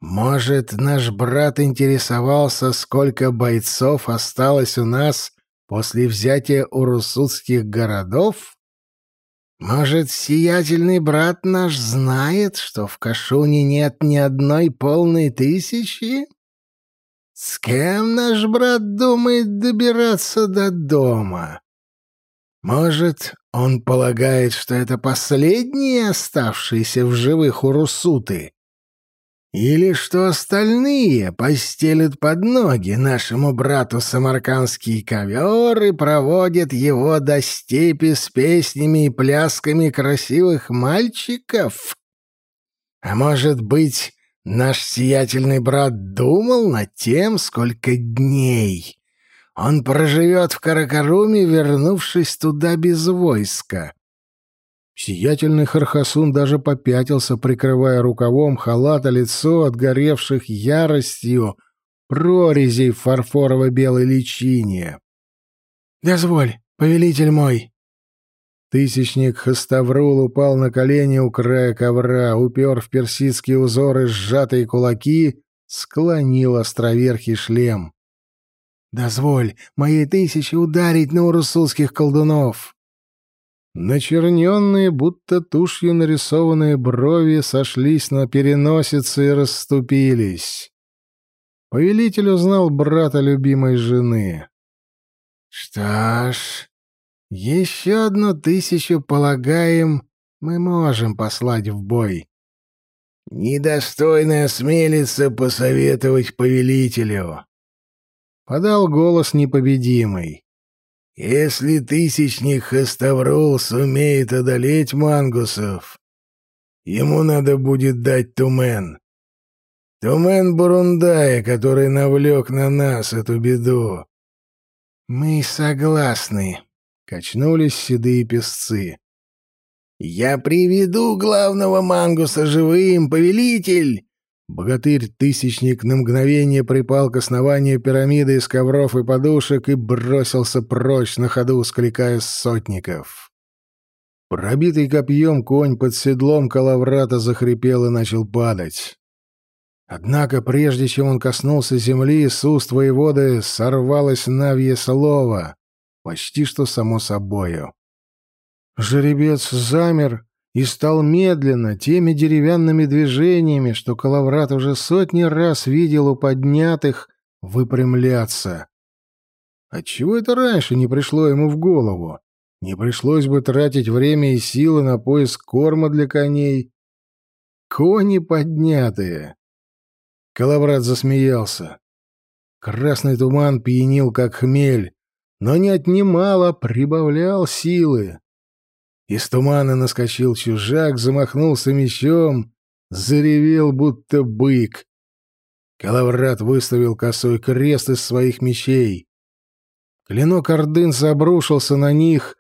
Может, наш брат интересовался, сколько бойцов осталось у нас после взятия урусутских городов? Может, сиятельный брат наш знает, что в Кашуне нет ни одной полной тысячи? С кем наш брат думает добираться до дома? Может, он полагает, что это последние оставшиеся в живых урусуты? Или что остальные постелят под ноги нашему брату самаркандский ковер и проводят его до степи с песнями и плясками красивых мальчиков? А может быть, наш сиятельный брат думал над тем, сколько дней он проживет в Каракаруме, вернувшись туда без войска? Сиятельный Хархасун даже попятился, прикрывая рукавом халата лицо, отгоревших яростью прорезей фарфорово-белой личине. «Дозволь, повелитель мой!» Тысячник Хаставрул упал на колени у края ковра, упер в персидские узоры сжатые кулаки, склонил островерхий шлем. «Дозволь моей тысяче ударить на урусулских колдунов!» Начерненные, будто тушью нарисованные брови сошлись на переносице и расступились. Повелитель узнал брата любимой жены. «Что ж, еще одну тысячу, полагаем, мы можем послать в бой». «Недостойно осмелиться посоветовать повелителю», — подал голос непобедимый. Если тысячник Хаставрул сумеет одолеть мангусов, ему надо будет дать Тумен. Тумен Бурундая, который навлек на нас эту беду. Мы согласны, — качнулись седые песцы. «Я приведу главного мангуса живым, повелитель!» Богатырь-тысячник на мгновение припал к основанию пирамиды из ковров и подушек и бросился прочь на ходу, скликая сотников. Пробитый копьем конь под седлом калаврата захрипел и начал падать. Однако, прежде чем он коснулся земли, с уст воеводы сорвалось навье слово, почти что само собою. Жеребец замер, и стал медленно, теми деревянными движениями, что Калаврат уже сотни раз видел у поднятых, выпрямляться. Отчего это раньше не пришло ему в голову? Не пришлось бы тратить время и силы на поиск корма для коней. Кони поднятые. Калаврат засмеялся. Красный туман пьянил, как хмель, но не отнимал, а прибавлял силы. Из тумана наскочил чужак, замахнулся мечом, заревел, будто бык. Калаврат выставил косой крест из своих мечей. Клинок ордынца обрушился на них,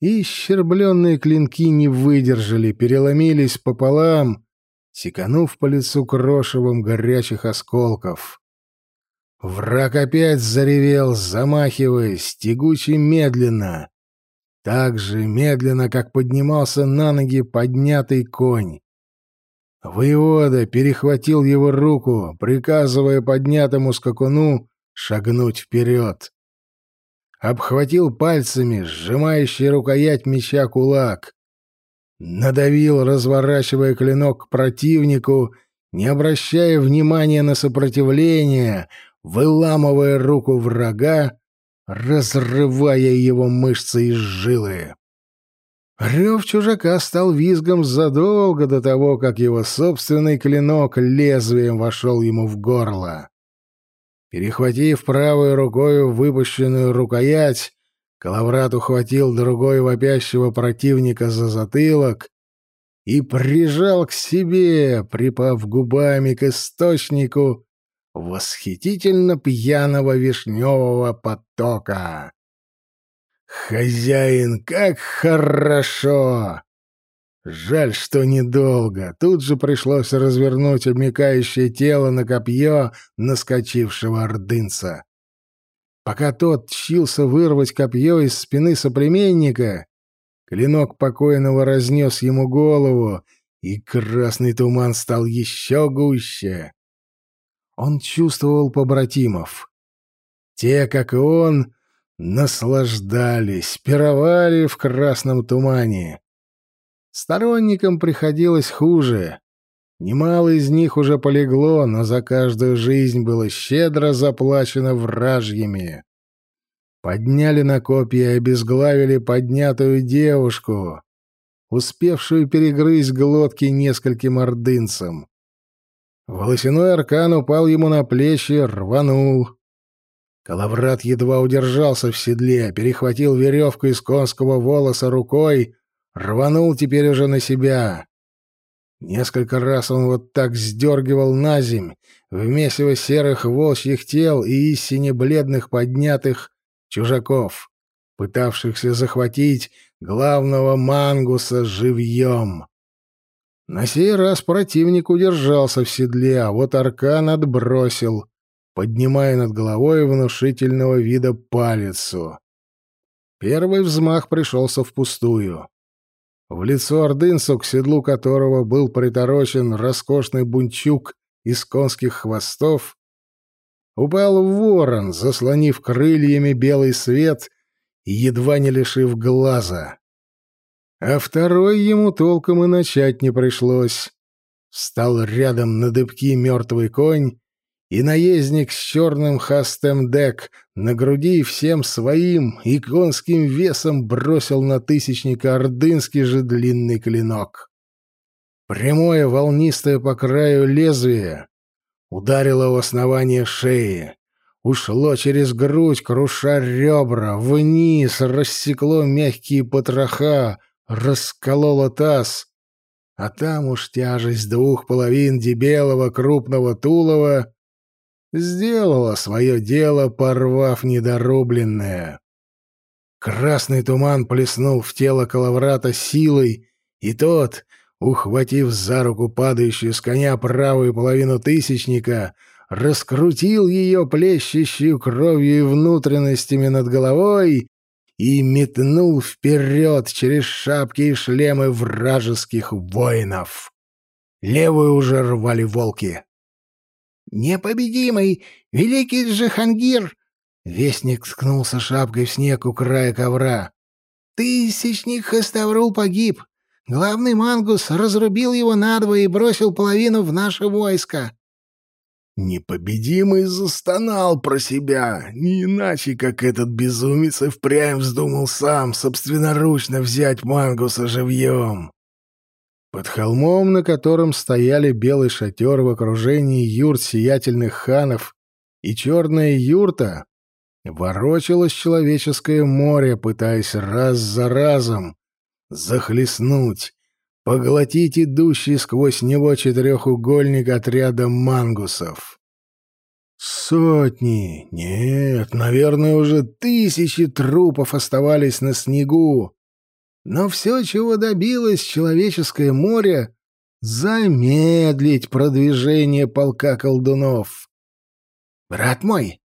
и щербленные клинки не выдержали, переломились пополам, секанув по лицу крошевом горячих осколков. Враг опять заревел, замахиваясь, тягуче медленно так же медленно, как поднимался на ноги поднятый конь. Воевода перехватил его руку, приказывая поднятому скакуну шагнуть вперед. Обхватил пальцами, сжимающий рукоять меча кулак. Надавил, разворачивая клинок к противнику, не обращая внимания на сопротивление, выламывая руку врага, разрывая его мышцы и жилы. Рев чужака стал визгом задолго до того, как его собственный клинок лезвием вошел ему в горло. Перехватив правой рукой выпущенную рукоять, Калаврат ухватил другой вопящего противника за затылок и прижал к себе, припав губами к источнику восхитительно пьяного вишневого потока. «Хозяин, как хорошо!» Жаль, что недолго. Тут же пришлось развернуть обмекающее тело на копье наскочившего ордынца. Пока тот тщился вырвать копье из спины соплеменника, клинок покойного разнес ему голову, и красный туман стал еще гуще. Он чувствовал побратимов. Те, как и он, наслаждались, пировали в красном тумане. Сторонникам приходилось хуже. Немало из них уже полегло, но за каждую жизнь было щедро заплачено вражьими. Подняли на копья и обезглавили поднятую девушку, успевшую перегрызть глотки нескольким ордынцам. Волосяной аркан упал ему на плечи, рванул. Калаврат едва удержался в седле, перехватил веревку из конского волоса рукой, рванул теперь уже на себя. Несколько раз он вот так сдергивал на земь в месиво серых волчьих тел и истине бледных поднятых чужаков, пытавшихся захватить главного мангуса живьем. На сей раз противник удержался в седле, а вот аркан отбросил, поднимая над головой внушительного вида палицу. Первый взмах пришелся впустую. В лицо ордынцу, к седлу которого был приторочен роскошный бунчук из конских хвостов, упал ворон, заслонив крыльями белый свет и едва не лишив глаза. А второй ему толком и начать не пришлось. Встал рядом на дыбки мертвый конь, и наездник с черным хастем дек на груди всем своим и конским весом бросил на тысячника ордынский же длинный клинок. Прямое волнистое по краю лезвие ударило в основание шеи, ушло через грудь, круша ребра, вниз, рассекло мягкие потроха, расколола таз, а там уж тяжесть двух половин дебелого крупного тулова сделала свое дело, порвав недорубленное. Красный туман плеснул в тело Калаврата силой, и тот, ухватив за руку падающую с коня правую половину тысячника, раскрутил ее плещущую кровью и внутренностями над головой и метнул вперед через шапки и шлемы вражеских воинов. Левую уже рвали волки. «Непобедимый! Великий Джихангир!» Вестник ткнулся шапкой в снег у края ковра. «Тысячник Хаставрул погиб. Главный мангус разрубил его надвое и бросил половину в наше войско. Непобедимый застонал про себя, не иначе, как этот безумец и впрямь вздумал сам собственноручно взять Мангуса живьем. Под холмом, на котором стояли белый шатер в окружении юрт сиятельных ханов и черная юрта, ворочалось человеческое море, пытаясь раз за разом захлестнуть, поглотить идущий сквозь него четырехугольник отряда мангусов. Сотни, нет, наверное, уже тысячи трупов оставались на снегу. Но все, чего добилось человеческое море, замедлить продвижение полка колдунов. «Брат мой,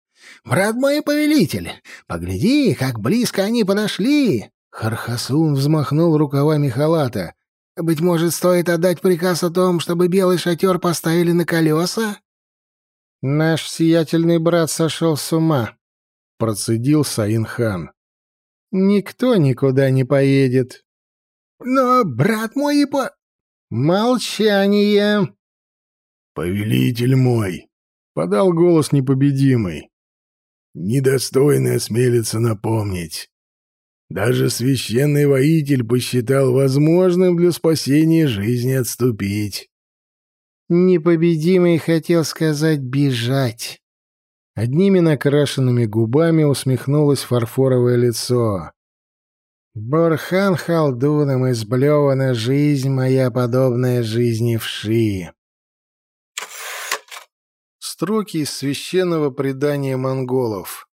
брат мой повелитель, погляди, как близко они подошли!» Хархасун взмахнул рукавами халата. Быть может, стоит отдать приказ о том, чтобы белый шатер поставили на колеса?» «Наш сиятельный брат сошел с ума», — процедил Саин-хан. «Никто никуда не поедет». «Но брат мой и по...» «Молчание!» «Повелитель мой!» — подал голос непобедимый. «Недостойно осмелиться напомнить. Даже священный воитель посчитал возможным для спасения жизни отступить. Непобедимый хотел сказать «бежать». Одними накрашенными губами усмехнулось фарфоровое лицо. «Борхан халдуном изблевана жизнь моя, подобная жизни вши». Строки из священного предания монголов.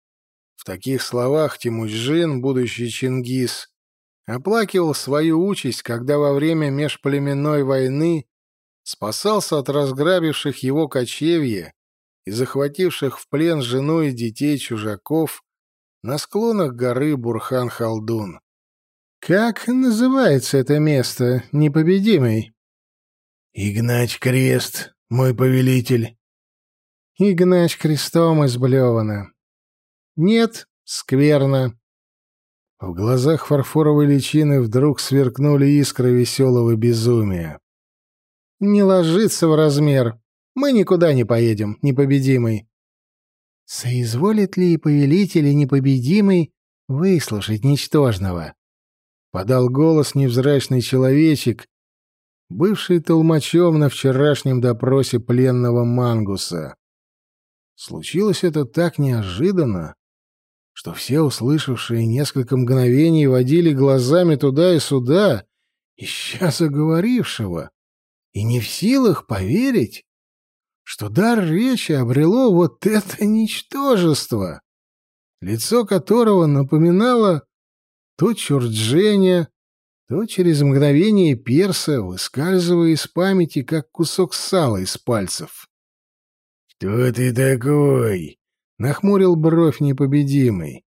В таких словах Тимуджин, будущий Чингис, оплакивал свою участь, когда во время межплеменной войны спасался от разграбивших его кочевья и захвативших в плен жену и детей чужаков на склонах горы Бурхан-Халдун. «Как называется это место, непобедимый?» «Игнач Крест, мой повелитель». «Игнач крестом изблевано. Нет, скверно. В глазах фарфоровой личины вдруг сверкнули искры веселого безумия. Не ложится в размер. Мы никуда не поедем, непобедимый. Соизволит ли повелитель и непобедимый выслушать ничтожного? Подал голос невзрачный человечек, бывший толмачом на вчерашнем допросе пленного Мангуса. Случилось это так неожиданно, что все услышавшие несколько мгновений водили глазами туда и сюда, ища заговорившего, и не в силах поверить, что дар речи обрело вот это ничтожество, лицо которого напоминало то чурджение, то через мгновение перса, выскальзывая из памяти, как кусок сала из пальцев. «Кто ты такой?» Нахмурил бровь непобедимый.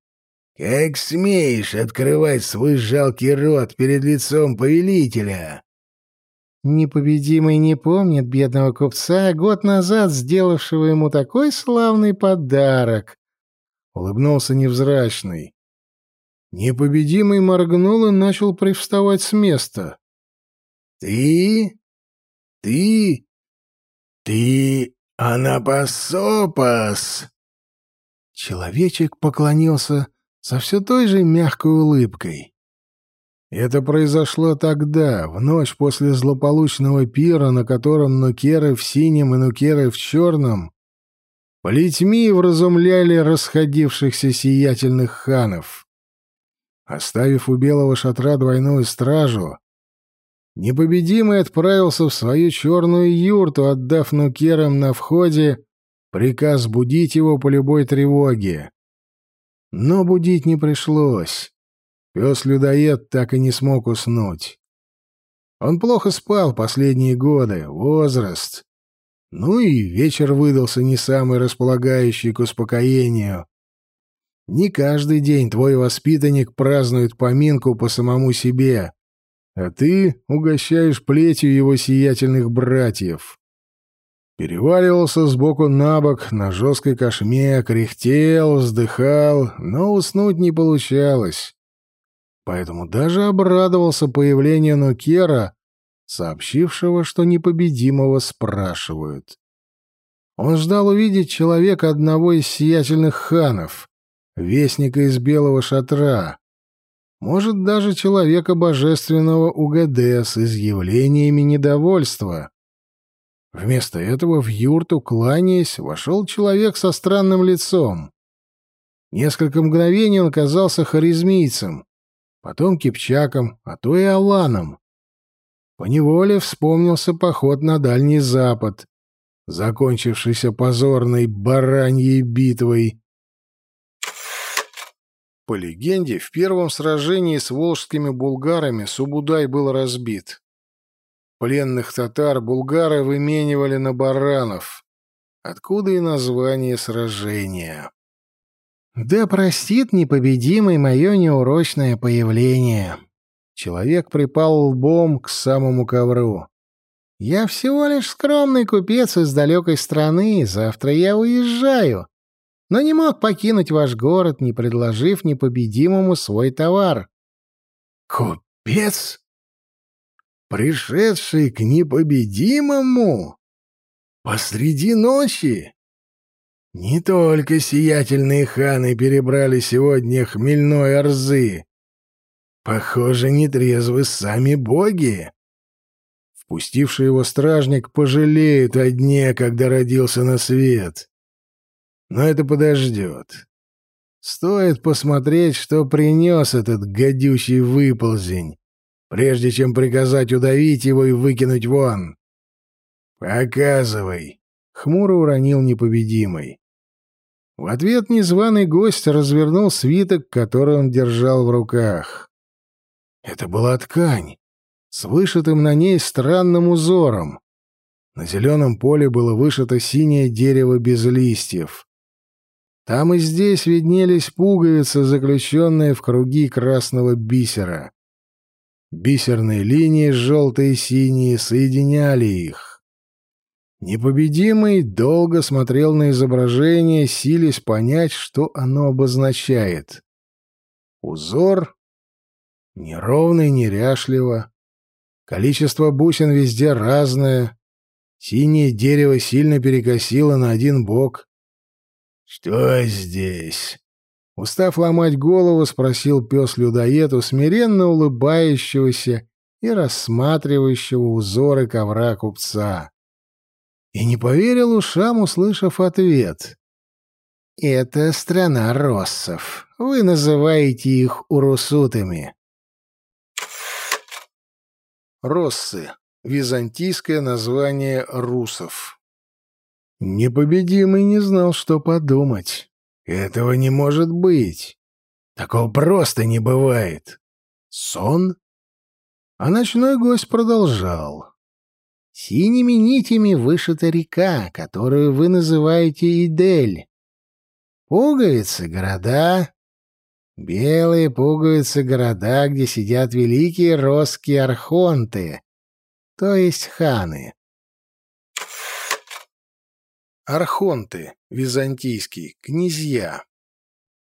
«Как смеешь открывать свой жалкий рот перед лицом повелителя?» Непобедимый не помнит бедного купца, год назад сделавшего ему такой славный подарок. Улыбнулся невзрачный. Непобедимый моргнул и начал привставать с места. «Ты? Ты? Ты Анапасопас!» Человечек поклонился со все той же мягкой улыбкой. Это произошло тогда, в ночь после злополучного пира, на котором нукеры в синем и нукеры в черном плетьми вразумляли расходившихся сиятельных ханов. Оставив у белого шатра двойную стражу, непобедимый отправился в свою черную юрту, отдав нукерам на входе Приказ будить его по любой тревоге. Но будить не пришлось. Пес-людоед так и не смог уснуть. Он плохо спал последние годы, возраст. Ну и вечер выдался не самый располагающий к успокоению. Не каждый день твой воспитанник празднует поминку по самому себе, а ты угощаешь плетью его сиятельных братьев. Переваливался сбоку на бок на жесткой кошме, кряхтел, вздыхал, но уснуть не получалось. Поэтому даже обрадовался появлению Нукера, сообщившего, что непобедимого спрашивают. Он ждал увидеть человека одного из сиятельных ханов, вестника из белого шатра, может, даже человека божественного УГД с изъявлениями недовольства. Вместо этого в юрту, кланяясь, вошел человек со странным лицом. Несколько мгновений он казался харизмийцем, потом кипчаком, а то и аланом. Поневоле вспомнился поход на Дальний Запад, закончившийся позорной бараньей битвой. По легенде, в первом сражении с волжскими булгарами Субудай был разбит. Пленных татар булгары выменивали на баранов. Откуда и название сражения. «Да простит непобедимый мое неурочное появление», Человек припал лбом к самому ковру. «Я всего лишь скромный купец из далекой страны, завтра я уезжаю, но не мог покинуть ваш город, не предложив непобедимому свой товар». «Купец? Пришедший к непобедимому? Посреди ночи?» Не только сиятельные ханы перебрали сегодня хмельной орзы. Похоже, нетрезвы сами боги. Впустивший его стражник пожалеет о дне, когда родился на свет. Но это подождет. Стоит посмотреть, что принес этот гадючий выползень, прежде чем приказать удавить его и выкинуть вон. «Показывай!» — хмуро уронил непобедимый. В ответ незваный гость развернул свиток, который он держал в руках. Это была ткань с вышитым на ней странным узором. На зеленом поле было вышито синее дерево без листьев. Там и здесь виднелись пуговицы, заключенные в круги красного бисера. Бисерные линии, желтые и синие, соединяли их. Непобедимый долго смотрел на изображение, силясь понять, что оно обозначает. Узор неровный, неряшливо. Количество бусин везде разное. Синее дерево сильно перекосило на один бок. «Что здесь?» Устав ломать голову, спросил пес-людоед у смиренно улыбающегося и рассматривающего узоры ковра купца и не поверил ушам, услышав ответ. «Это страна россов. Вы называете их урусутами». Россы — византийское название русов. Непобедимый не знал, что подумать. Этого не может быть. Такого просто не бывает. Сон? А ночной гость продолжал. Синими нитями вышита река, которую вы называете Идель. Пуговицы — города. Белые пуговицы — города, где сидят великие росские архонты, то есть ханы. Архонты, византийские, князья.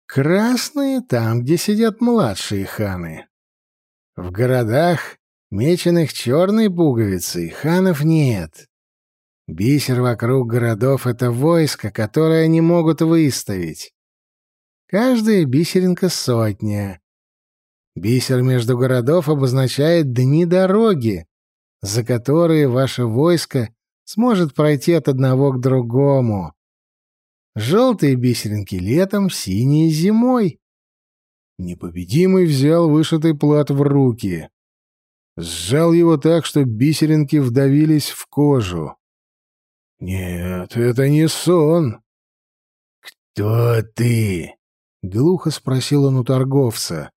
Красные — там, где сидят младшие ханы. В городах Меченых черной пуговицей ханов нет. Бисер вокруг городов — это войско, которое они могут выставить. Каждая бисеринка — сотня. Бисер между городов обозначает дни дороги, за которые ваше войско сможет пройти от одного к другому. Желтые бисеринки летом, синие зимой. Непобедимый взял вышитый плат в руки сжал его так, что бисеринки вдавились в кожу. «Нет, это не сон». «Кто ты?» — глухо спросил он у торговца.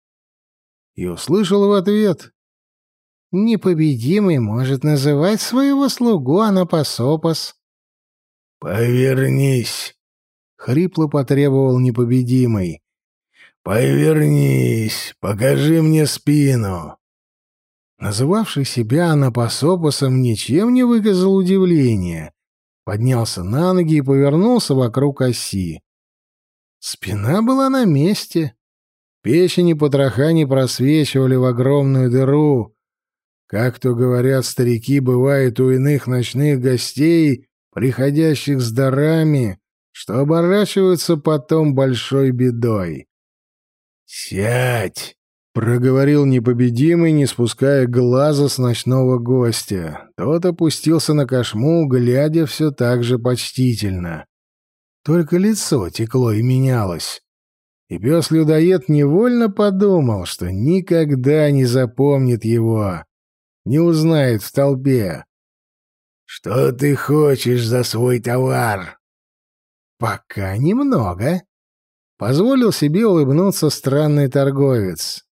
И услышал в ответ. «Непобедимый может называть своего слугу Анапосопос». «Повернись!» — хрипло потребовал непобедимый. «Повернись, покажи мне спину!» называвший себя Анапосопосом, ничем не выказал удивления. Поднялся на ноги и повернулся вокруг оси. Спина была на месте. Печени потроха не просвечивали в огромную дыру. Как то говорят старики, бывает у иных ночных гостей, приходящих с дарами, что оборачиваются потом большой бедой. «Сядь!» Проговорил непобедимый, не спуская глаза с ночного гостя. Тот опустился на кошму, глядя все так же почтительно. Только лицо текло и менялось. И пес-людоед невольно подумал, что никогда не запомнит его, не узнает в толпе. «Что ты хочешь за свой товар?» «Пока немного», — позволил себе улыбнуться странный торговец.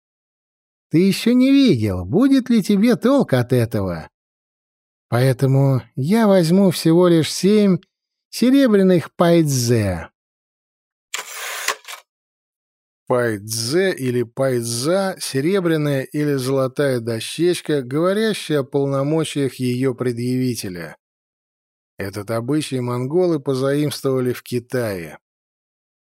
Ты еще не видел, будет ли тебе толк от этого. Поэтому я возьму всего лишь семь серебряных пайдзе. Пайдзе или Пайдза — серебряная или золотая дощечка, говорящая о полномочиях ее предъявителя. Этот обычай монголы позаимствовали в Китае.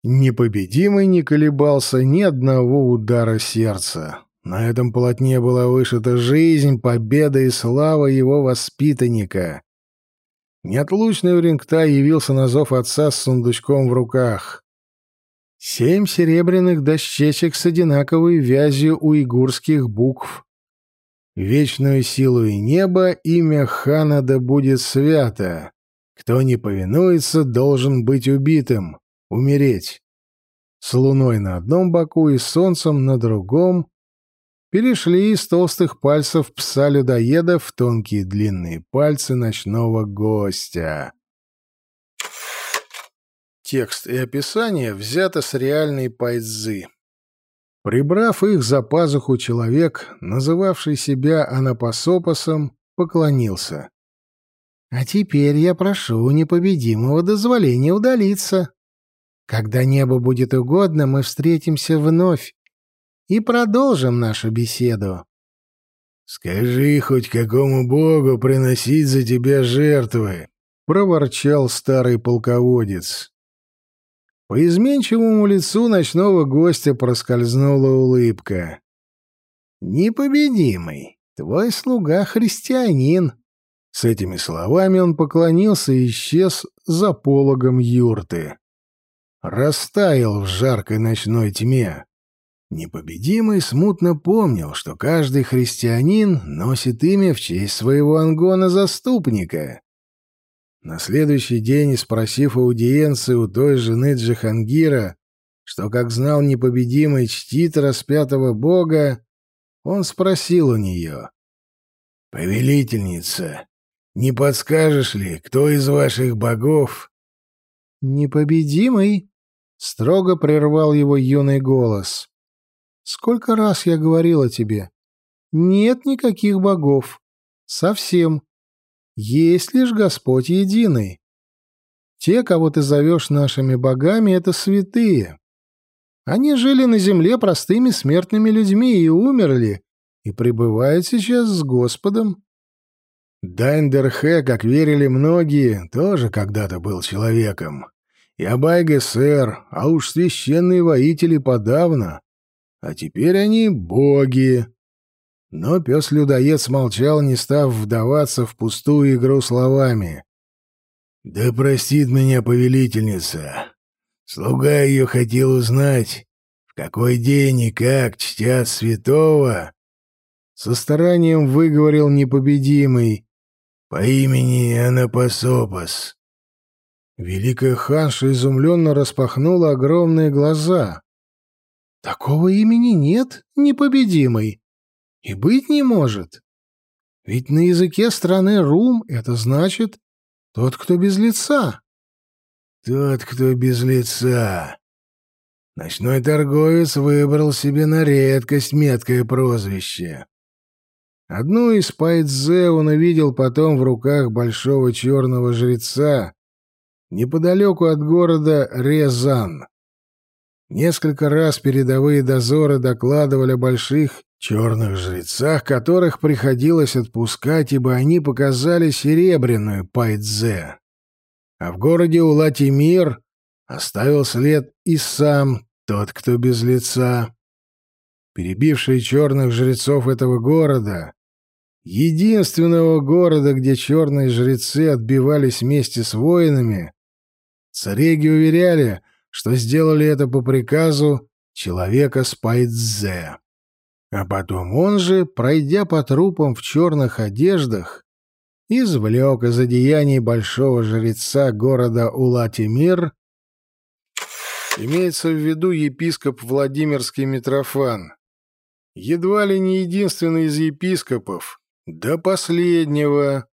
Непобедимый не колебался ни одного удара сердца. На этом полотне была вышита жизнь, победа и слава его воспитанника. Неотлучный Урингта явился на зов отца с сундучком в руках. Семь серебряных дощечек с одинаковой вязью уйгурских букв. Вечную силу и небо имя хана да будет свято. Кто не повинуется, должен быть убитым, умереть. С луной на одном боку и солнцем на другом перешли из толстых пальцев пса-людоеда в тонкие длинные пальцы ночного гостя. Текст и описание взято с реальной пайзы. Прибрав их за пазуху, человек, называвший себя Анапосопосом, поклонился. «А теперь я прошу непобедимого дозволения удалиться. Когда небо будет угодно, мы встретимся вновь и продолжим нашу беседу». «Скажи хоть какому богу приносить за тебя жертвы», — проворчал старый полководец. По изменчивому лицу ночного гостя проскользнула улыбка. «Непобедимый, твой слуга христианин». С этими словами он поклонился и исчез за пологом юрты. Растаял в жаркой ночной тьме. Непобедимый смутно помнил, что каждый христианин носит имя в честь своего ангона-заступника. На следующий день, спросив аудиенции у той жены Джихангира, что, как знал непобедимый, чтит распятого бога, он спросил у нее. «Повелительница, не подскажешь ли, кто из ваших богов?» «Непобедимый», — строго прервал его юный голос. «Сколько раз я говорила тебе? Нет никаких богов. Совсем. Есть лишь Господь единый. Те, кого ты зовешь нашими богами, — это святые. Они жили на земле простыми смертными людьми и умерли, и пребывают сейчас с Господом. Дайндерхе, как верили многие, тоже когда-то был человеком. И Абайге сэр, а уж священные воители подавно. А теперь они боги. Но пес-людоед смолчал, не став вдаваться в пустую игру словами. «Да простит меня повелительница. Слуга ее хотел узнать, в какой день и как чтят святого». Со старанием выговорил непобедимый. «По имени Анапосопос». Великая ханша изумленно распахнула огромные глаза. «Такого имени нет, непобедимый!» И быть не может. Ведь на языке страны Рум это значит «тот, кто без лица». «Тот, кто без лица». Ночной торговец выбрал себе на редкость меткое прозвище. Одну из Пайдзе он увидел потом в руках большого черного жреца неподалеку от города Резан. Несколько раз передовые дозоры докладывали о больших черных жрецах, которых приходилось отпускать, ибо они показали серебряную пайдзе. А в городе Улатимир оставил след и сам тот, кто без лица. Перебившие черных жрецов этого города, единственного города, где черные жрецы отбивались вместе с воинами, цареги уверяли, что сделали это по приказу человека с пайдзе. А потом он же, пройдя по трупам в черных одеждах, извлек из одеяний большого жреца города Улатимир, имеется в виду епископ Владимирский Митрофан, едва ли не единственный из епископов, до последнего,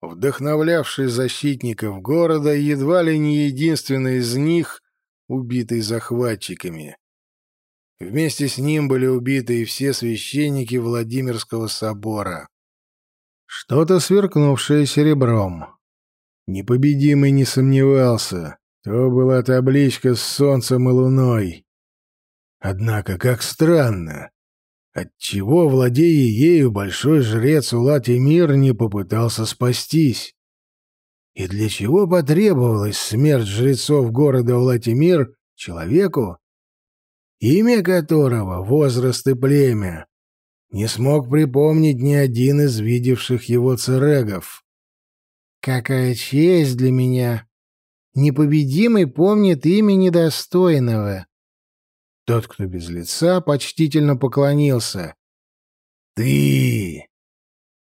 вдохновлявший защитников города, едва ли не единственный из них, убитый захватчиками. Вместе с ним были убиты и все священники Владимирского собора. Что-то сверкнувшее серебром. Непобедимый не сомневался. То была табличка с солнцем и луной. Однако, как странно, отчего, владея ею, большой жрец Улатимир не попытался спастись? И для чего потребовалась смерть жрецов города Улатимир человеку, имя которого, возраст и племя, не смог припомнить ни один из видевших его церегов. «Какая честь для меня! Непобедимый помнит имя недостойного!» Тот, кто без лица, почтительно поклонился. «Ты!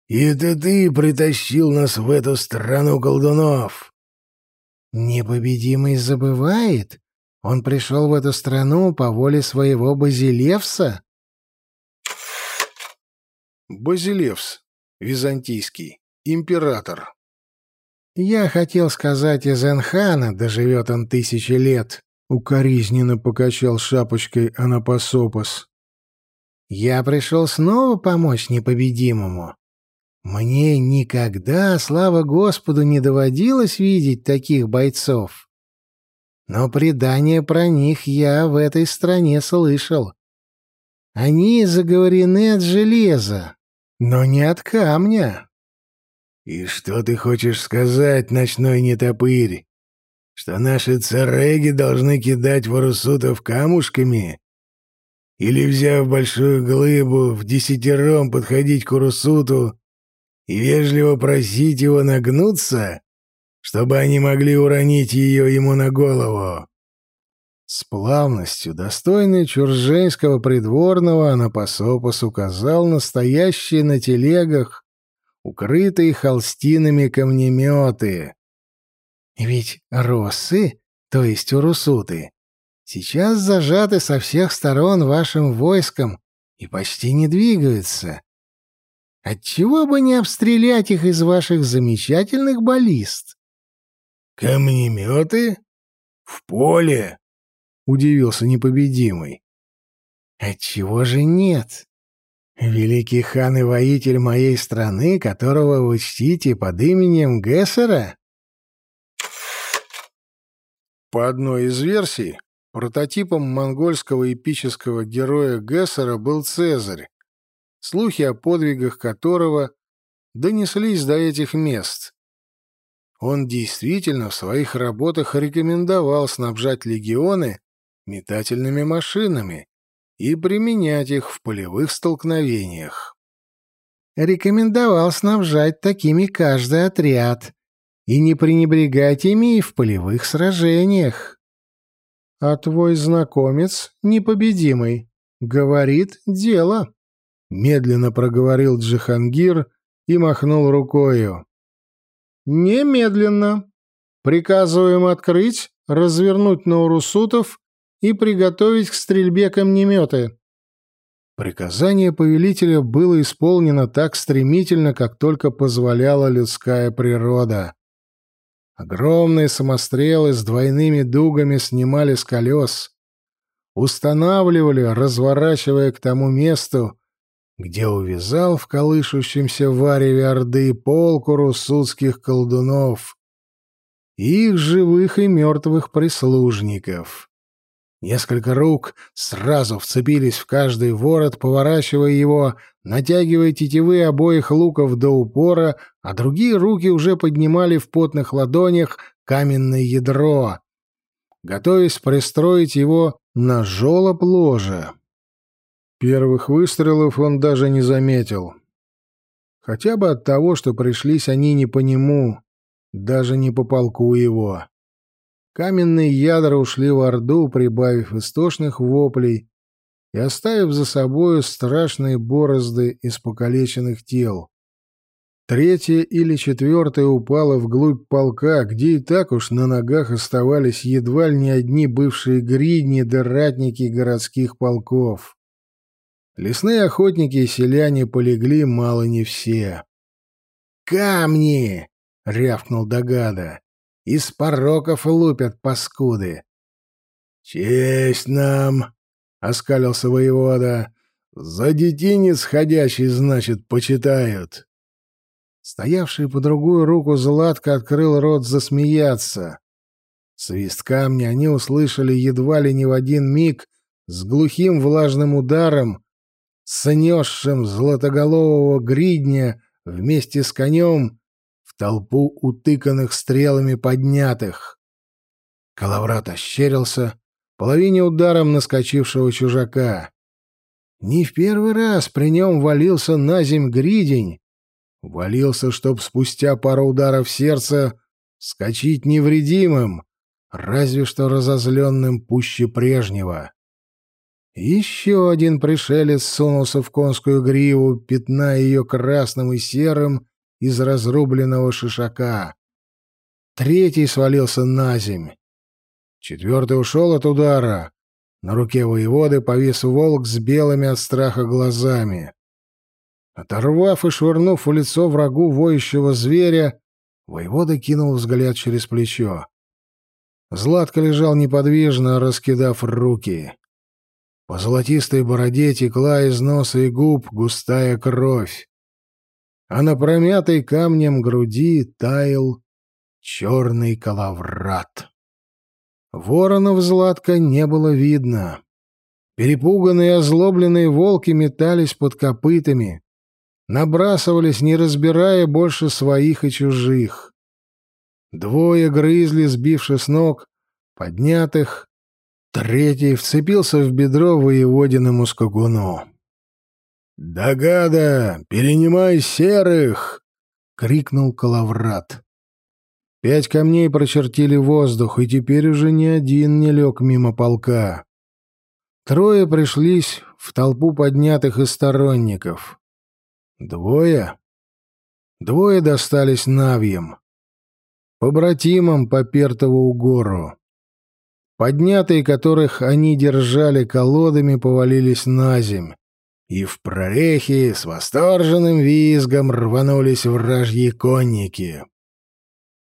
Это ты притащил нас в эту страну колдунов!» «Непобедимый забывает? Он пришел в эту страну по воле своего Базилевса?» Базилевс, византийский, император. «Я хотел сказать из Энхана, доживет он тысячи лет», — укоризненно покачал шапочкой Анапосопос. «Я пришел снова помочь непобедимому. Мне никогда, слава Господу, не доводилось видеть таких бойцов. Но предания про них я в этой стране слышал. Они заговорены от железа, но не от камня. «И что ты хочешь сказать, ночной нетопырь? Что наши цареги должны кидать ворусутов камушками? Или, взяв большую глыбу, в десятером подходить к урусуту и вежливо просить его нагнуться, чтобы они могли уронить ее ему на голову?» С плавностью, достойной чуржейского придворного, Анапосопос указал настоящие на телегах, укрытые холстинами камнеметы. Ведь росы, то есть урусуты, сейчас зажаты со всех сторон вашим войском и почти не двигаются. Отчего бы не обстрелять их из ваших замечательных баллист? Камнеметы? В поле? удивился непобедимый. Отчего же нет? Великий хан и воитель моей страны, которого вы чтите под именем Гессера? По одной из версий, прототипом монгольского эпического героя Гессера был Цезарь, слухи о подвигах которого донеслись до этих мест. Он действительно в своих работах рекомендовал снабжать легионы метательными машинами и применять их в полевых столкновениях. Рекомендовал снабжать такими каждый отряд и не пренебрегать ими и в полевых сражениях. А твой знакомец непобедимый. Говорит дело. Медленно проговорил Джихангир и махнул рукою. Немедленно. Приказываем открыть, развернуть на урусутов и приготовить к стрельбе камнеметы. Приказание повелителя было исполнено так стремительно, как только позволяла людская природа. Огромные самострелы с двойными дугами снимали с колес, устанавливали, разворачивая к тому месту, где увязал в колышущемся вареве Орды полку русудских колдунов, их живых и мертвых прислужников. Несколько рук сразу вцепились в каждый ворот, поворачивая его, натягивая тетивы обоих луков до упора, а другие руки уже поднимали в потных ладонях каменное ядро, готовясь пристроить его на жолоб ложа. Первых выстрелов он даже не заметил. Хотя бы от того, что пришлись они не по нему, даже не по полку его. Каменные ядра ушли в Орду, прибавив истошных воплей и оставив за собою страшные борозды из покалеченных тел. Третья или четвертая упала вглубь полка, где и так уж на ногах оставались едва ли не одни бывшие гридни да городских полков. Лесные охотники и селяне полегли мало не все. «Камни!» — рявкнул Дагада. Из пороков лупят паскуды. «Честь нам!» — оскалился воевода. «За детинец ходящий, значит, почитают». Стоявший по другую руку Златко открыл рот засмеяться. Свист камня они услышали едва ли не в один миг с глухим влажным ударом, снесшим златоголового гридня вместе с конем в толпу утыканных стрелами поднятых. Калаврат ощерился, половине ударом наскочившего чужака. Не в первый раз при нем валился на земь гридень. Валился, чтоб спустя пару ударов сердца скачить невредимым, разве что разозленным пуще прежнего. Еще один пришелец сунулся в конскую гриву, пятна ее красным и серым из разрубленного шишака. Третий свалился на земь. Четвертый ушел от удара. На руке воеводы повис волк с белыми от страха глазами. Оторвав и швырнув в лицо врагу воющего зверя, воевода кинул взгляд через плечо. Златко лежал неподвижно, раскидав руки. По золотистой бороде текла из носа и губ густая кровь, а на промятой камнем груди таял черный калаврат. Воронов Златка не было видно. Перепуганные и озлобленные волки метались под копытами, набрасывались, не разбирая больше своих и чужих. Двое грызли, сбивши с ног, поднятых, Третий вцепился в бедро воеводиному скакуну. «Догада! Перенимай серых!» — крикнул Калаврат. Пять камней прочертили воздух, и теперь уже ни один не лег мимо полка. Трое пришлись в толпу поднятых и сторонников. Двое? Двое достались навьям. Побратимам по Пертову гору. Поднятые, которых они держали колодами, повалились на земь. И в прорехи с восторженным визгом рванулись вражьи конники.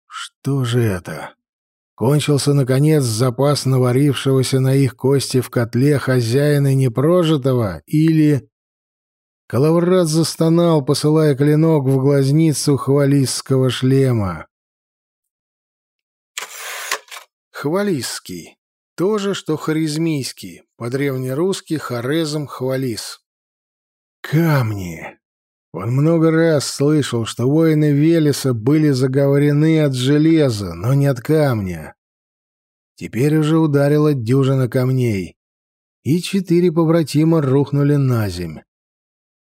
Что же это? Кончился, наконец, запас наварившегося на их кости в котле хозяина непрожитого или... Калаврат застонал, посылая клинок в глазницу хвалистского шлема. Хвалистский. То же, что харизмийский, по-древнерусски Хорезм Хвалис. Камни. Он много раз слышал, что воины Велеса были заговорены от железа, но не от камня. Теперь уже ударила дюжина камней, и четыре побратима рухнули на земь.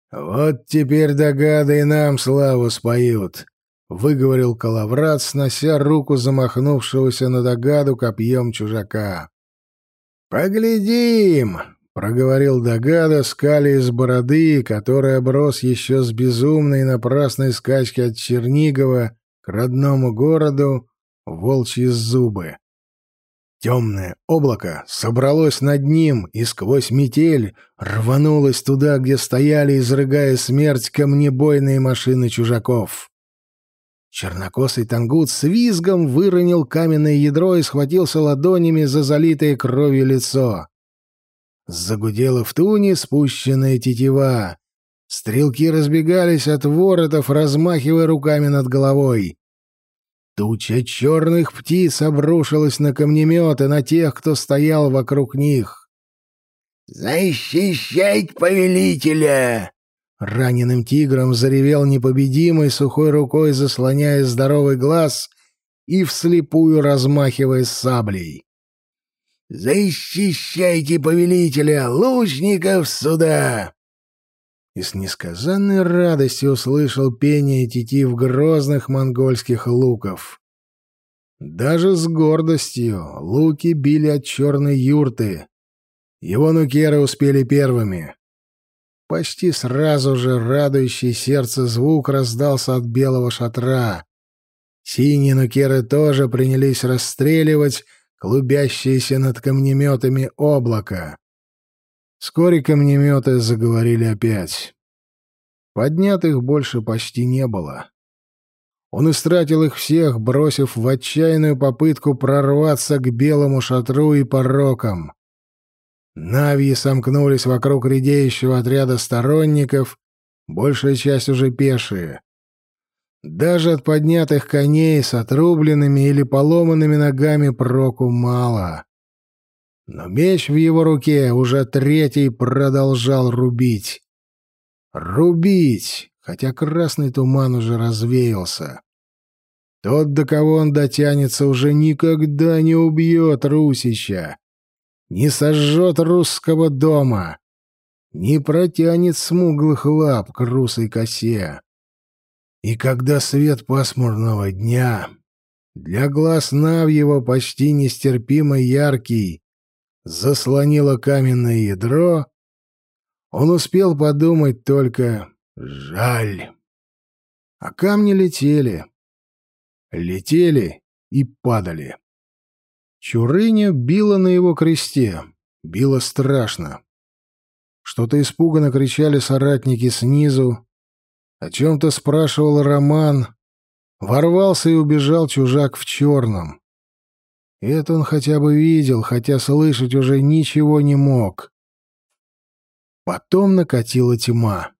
«Вот теперь догады и нам славу споют», — выговорил Калаврат, снося руку замахнувшегося на догаду копьем чужака. «Поглядим!» — проговорил Дагада, скали из бороды, который оброс еще с безумной напрасной скачки от Чернигова к родному городу волчьи зубы. Темное облако собралось над ним и сквозь метель рванулось туда, где стояли, изрыгая смерть, камнебойные машины чужаков. Чернокосый тангут с визгом выронил каменное ядро и схватился ладонями за залитое кровью лицо. Загудела в туне спущенная тетива. Стрелки разбегались от воротов, размахивая руками над головой. Туча черных птиц обрушилась на камнеметы, на тех, кто стоял вокруг них. «Защищать повелителя!» Раненым тигром заревел непобедимый, сухой рукой заслоняя здоровый глаз и вслепую размахивая саблей. «Защищайте повелителя! Лучников сюда!» И с несказанной радостью услышал пение тетив грозных монгольских луков. Даже с гордостью луки били от черной юрты. Его нукеры успели первыми. Почти сразу же радующий сердце звук раздался от белого шатра. Синие нукеры тоже принялись расстреливать клубящиеся над камнеметами облако. Вскоре камнеметы заговорили опять. Поднятых больше почти не было. Он истратил их всех, бросив в отчаянную попытку прорваться к белому шатру и порокам. Навьи сомкнулись вокруг редеющего отряда сторонников, большая часть уже пешие. Даже от поднятых коней с отрубленными или поломанными ногами проку мало. Но меч в его руке уже третий продолжал рубить. Рубить, хотя красный туман уже развеялся. Тот, до кого он дотянется, уже никогда не убьет Русича, не сожжет русского дома, не протянет смуглых лап к русой косе. И когда свет пасмурного дня, для глаз его почти нестерпимо яркий, заслонило каменное ядро, он успел подумать только «жаль». А камни летели. Летели и падали. Чурыня била на его кресте. Била страшно. Что-то испуганно кричали соратники снизу. О чем-то спрашивал Роман. Ворвался и убежал чужак в черном. Это он хотя бы видел, хотя слышать уже ничего не мог. Потом накатила тьма.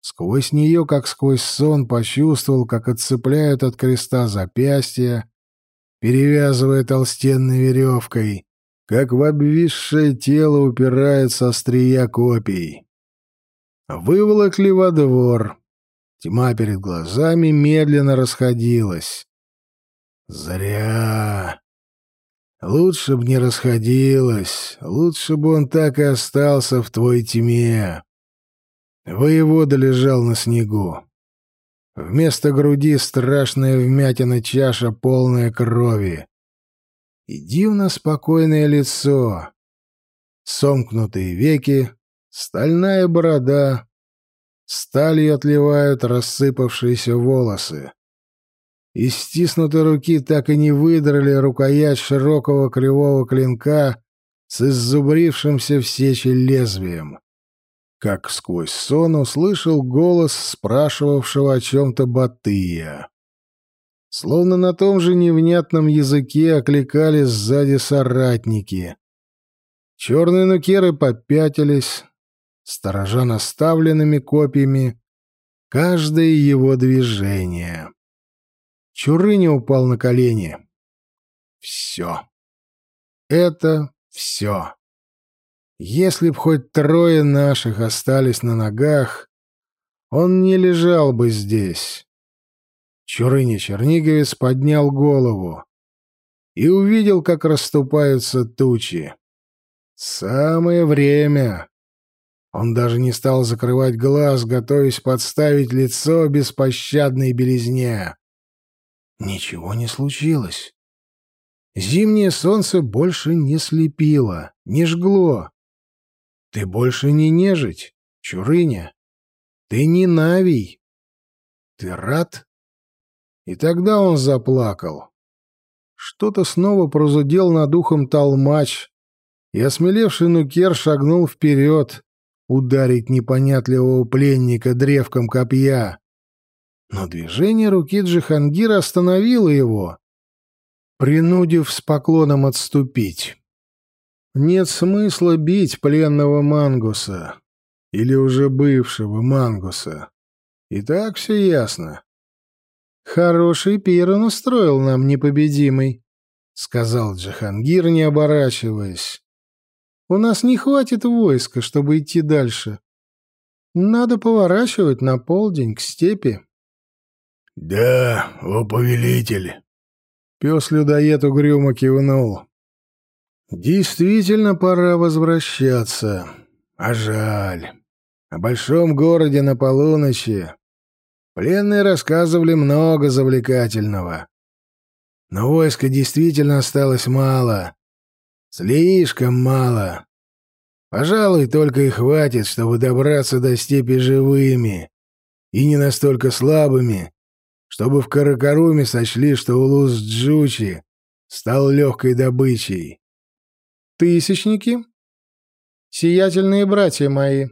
Сквозь нее, как сквозь сон, почувствовал, как отцепляют от креста запястья, перевязывая толстенной веревкой, как в обвисшее тело упирается острия копий. Выволокли во двор. Тьма перед глазами медленно расходилась. Зря. Лучше б не расходилась, лучше бы он так и остался в твоей тьме. Воевода лежал на снегу. Вместо груди страшная вмятина чаша, полная крови. И дивно спокойное лицо. Сомкнутые веки, стальная борода. Сталью отливают рассыпавшиеся волосы. Из стиснутой руки так и не выдрали рукоять широкого кривого клинка с иззубрившимся в сечи лезвием. Как сквозь сон услышал голос спрашивавшего о чем-то Батыя. Словно на том же невнятном языке окликали сзади соратники. Черные нукеры попятились, сторожа наставленными копьями, каждое его движение. Чурыня упал на колени. Все. Это все. Если б хоть трое наших остались на ногах, он не лежал бы здесь. Чурыня Черниговец поднял голову и увидел, как расступаются тучи. Самое время. Он даже не стал закрывать глаз, готовясь подставить лицо беспощадной белизне. Ничего не случилось. Зимнее солнце больше не слепило, не жгло. Ты больше не нежить, Чурыня. Ты не Навий. Ты рад? И тогда он заплакал. Что-то снова прозудел над ухом толмач, и осмелевший нукер шагнул вперед, ударить непонятливого пленника древком копья. Но движение руки Джихангира остановило его, принудив с поклоном отступить. Нет смысла бить пленного мангуса или уже бывшего мангуса. И так все ясно. «Хороший пир он устроил нам, непобедимый», — сказал Джихангир, не оборачиваясь. «У нас не хватит войска, чтобы идти дальше. Надо поворачивать на полдень к степи». «Да, о повелитель!» Пес-людоед угрюмо кивнул. «Действительно пора возвращаться. А жаль. О большом городе на полуночи пленные рассказывали много завлекательного. Но войска действительно осталось мало. Слишком мало. Пожалуй, только и хватит, чтобы добраться до степи живыми и не настолько слабыми, чтобы в Каракаруме сочли, что улус Джучи стал легкой добычей. «Тысячники? Сиятельные братья мои!»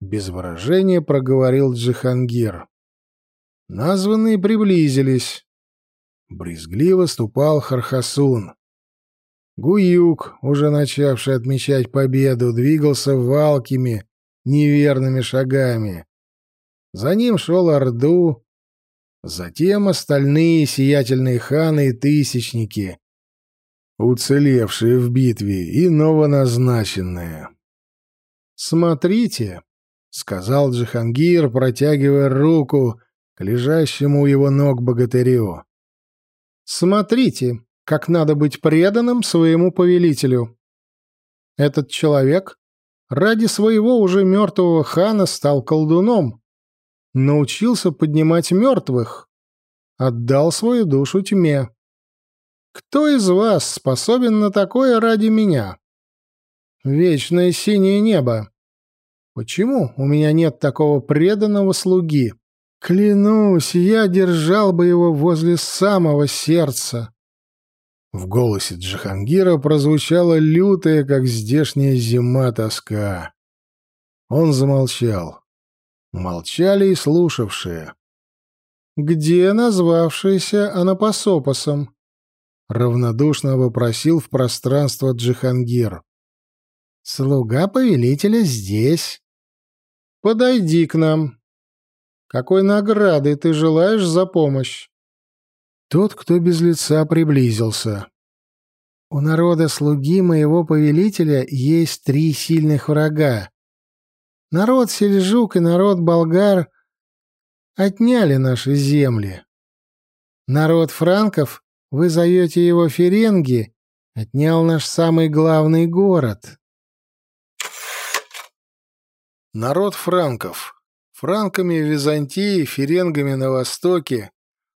Без выражения проговорил Джихангир. Названные приблизились. Брезгливо ступал Хархасун. Гуюк, уже начавший отмечать победу, двигался валкими, неверными шагами. За ним шел Орду, Затем остальные сиятельные ханы и тысячники. Уцелевшие в битве и новоназначенные. «Смотрите», — сказал Джихангир, протягивая руку к лежащему у его ног богатырю. «Смотрите, как надо быть преданным своему повелителю. Этот человек ради своего уже мертвого хана стал колдуном, научился поднимать мертвых, отдал свою душу тьме. Кто из вас способен на такое ради меня? Вечное синее небо. Почему у меня нет такого преданного слуги? Клянусь, я держал бы его возле самого сердца. В голосе Джахангира прозвучала лютая, как здешняя зима, тоска. Он замолчал. Молчали и слушавшие. «Где назвавшийся Анапосопосом?» — равнодушно вопросил в пространство Джихангир. «Слуга повелителя здесь. Подойди к нам. Какой награды ты желаешь за помощь?» Тот, кто без лица, приблизился. «У народа слуги моего повелителя есть три сильных врага. Народ сельджук и народ болгар отняли наши земли. Народ франков, вы зовете его Ференги, отнял наш самый главный город». Народ франков. Франками в Византии, ференгами на Востоке,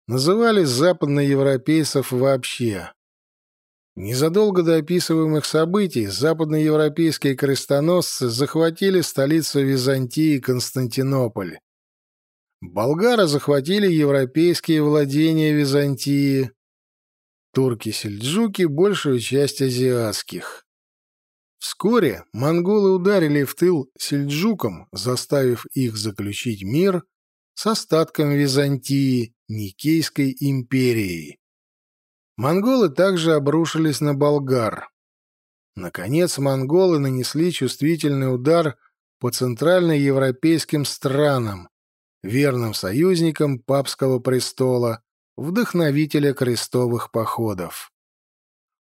называли западноевропейцев вообще. Незадолго до описываемых событий западноевропейские крестоносцы захватили столицу Византии Константинополь. Болгары захватили европейские владения Византии, турки-сельджуки — большую часть азиатских. Вскоре монголы ударили в тыл сельджукам, заставив их заключить мир с остатком Византии, Никейской империей. Монголы также обрушились на болгар. Наконец, монголы нанесли чувствительный удар по центральноевропейским странам, верным союзникам папского престола, вдохновителя крестовых походов.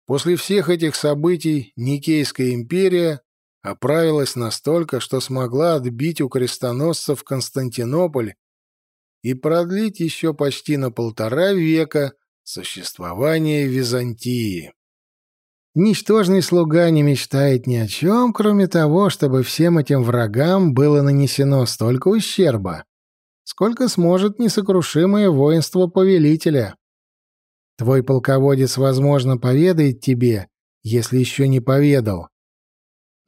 После всех этих событий Никейская империя оправилась настолько, что смогла отбить у крестоносцев Константинополь и продлить еще почти на полтора века существование Византии. Ничтожный слуга не мечтает ни о чем, кроме того, чтобы всем этим врагам было нанесено столько ущерба, сколько сможет несокрушимое воинство повелителя. Твой полководец, возможно, поведает тебе, если еще не поведал.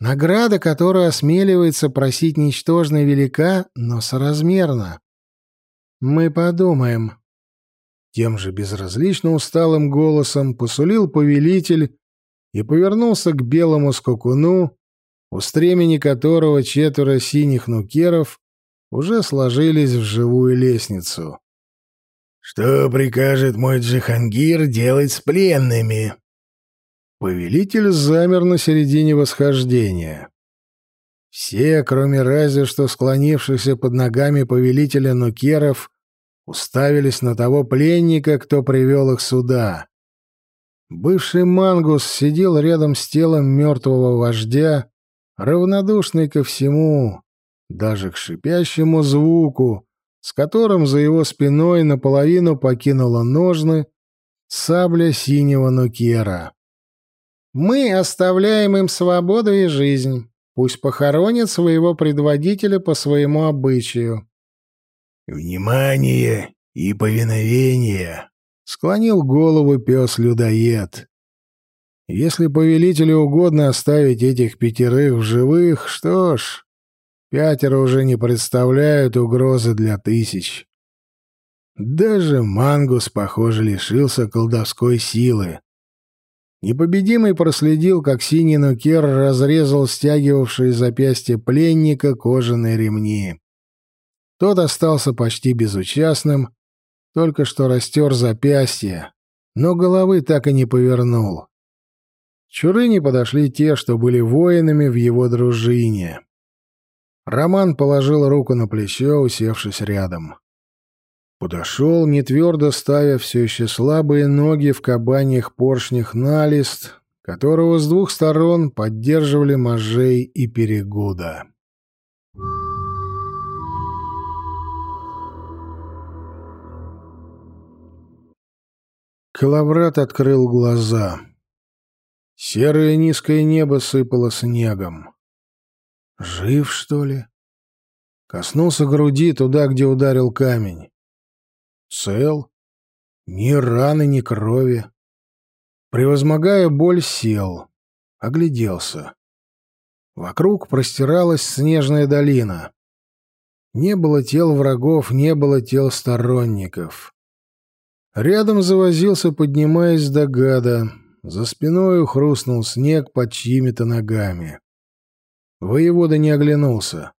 Награда, которую осмеливается просить ничтожно велика, но соразмерна. «Мы подумаем». Тем же безразлично усталым голосом посулил повелитель и повернулся к белому скакуну, у стремени которого четверо синих нукеров уже сложились в живую лестницу. «Что прикажет мой Джихангир делать с пленными?» Повелитель замер на середине восхождения. Все, кроме разве что склонившихся под ногами повелителя Нукеров, уставились на того пленника, кто привел их сюда. Бывший мангус сидел рядом с телом мертвого вождя, равнодушный ко всему, даже к шипящему звуку, с которым за его спиной наполовину покинула ножны сабля синего нукера. «Мы оставляем им свободу и жизнь. Пусть похоронят своего предводителя по своему обычаю. «Внимание и повиновение!» — склонил голову пес-людоед. «Если повелителю угодно оставить этих пятерых в живых, что ж, пятеро уже не представляют угрозы для тысяч». Даже Мангус, похоже, лишился колдовской силы. Непобедимый проследил, как синий нукер разрезал стягивавшие запястья пленника кожаные ремни. Тот остался почти безучастным, только что растер запястье, но головы так и не повернул. Чурыни подошли те, что были воинами в его дружине. Роман положил руку на плечо, усевшись рядом. Подошел, не твердо ставя все еще слабые ноги в кабаньих поршнях на лист, которого с двух сторон поддерживали Можей и Перегуда. Калаврат открыл глаза. Серое низкое небо сыпало снегом. Жив, что ли? Коснулся груди туда, где ударил камень. Цел. Ни раны, ни крови. Превозмогая боль, сел. Огляделся. Вокруг простиралась снежная долина. Не было тел врагов, не было тел сторонников. Рядом завозился, поднимаясь до гада. За спиной хрустнул снег под чьими-то ногами. Воевода не оглянулся.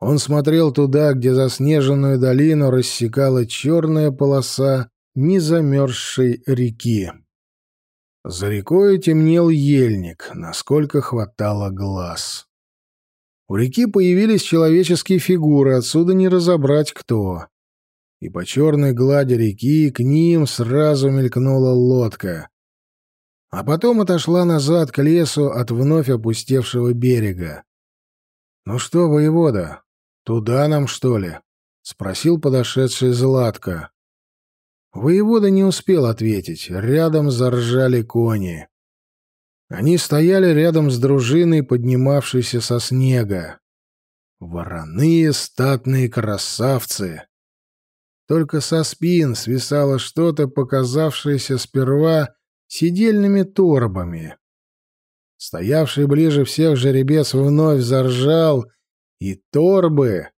Он смотрел туда, где заснеженную долину рассекала черная полоса незамерзшей реки. За рекой темнел ельник, насколько хватало глаз. У реки появились человеческие фигуры, отсюда не разобрать кто и по черной глади реки к ним сразу мелькнула лодка. А потом отошла назад к лесу от вновь опустевшего берега. «Ну что, воевода, туда нам, что ли?» — спросил подошедший Златко. Воевода не успел ответить. Рядом заржали кони. Они стояли рядом с дружиной, поднимавшейся со снега. Вороные статные красавцы. Только со спин свисало что-то, показавшееся сперва сидельными торбами. Стоявший ближе всех жеребец вновь заржал, и торбы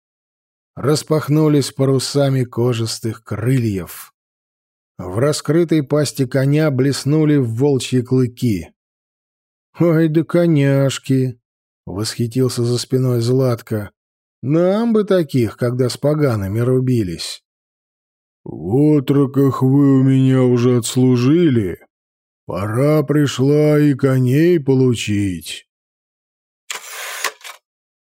распахнулись парусами кожистых крыльев. В раскрытой пасти коня блеснули волчьи клыки. «Ой да коняшки!» — восхитился за спиной Златко. «Нам бы таких, когда с погаными рубились». «В отроках вы у меня уже отслужили. Пора пришла и коней получить».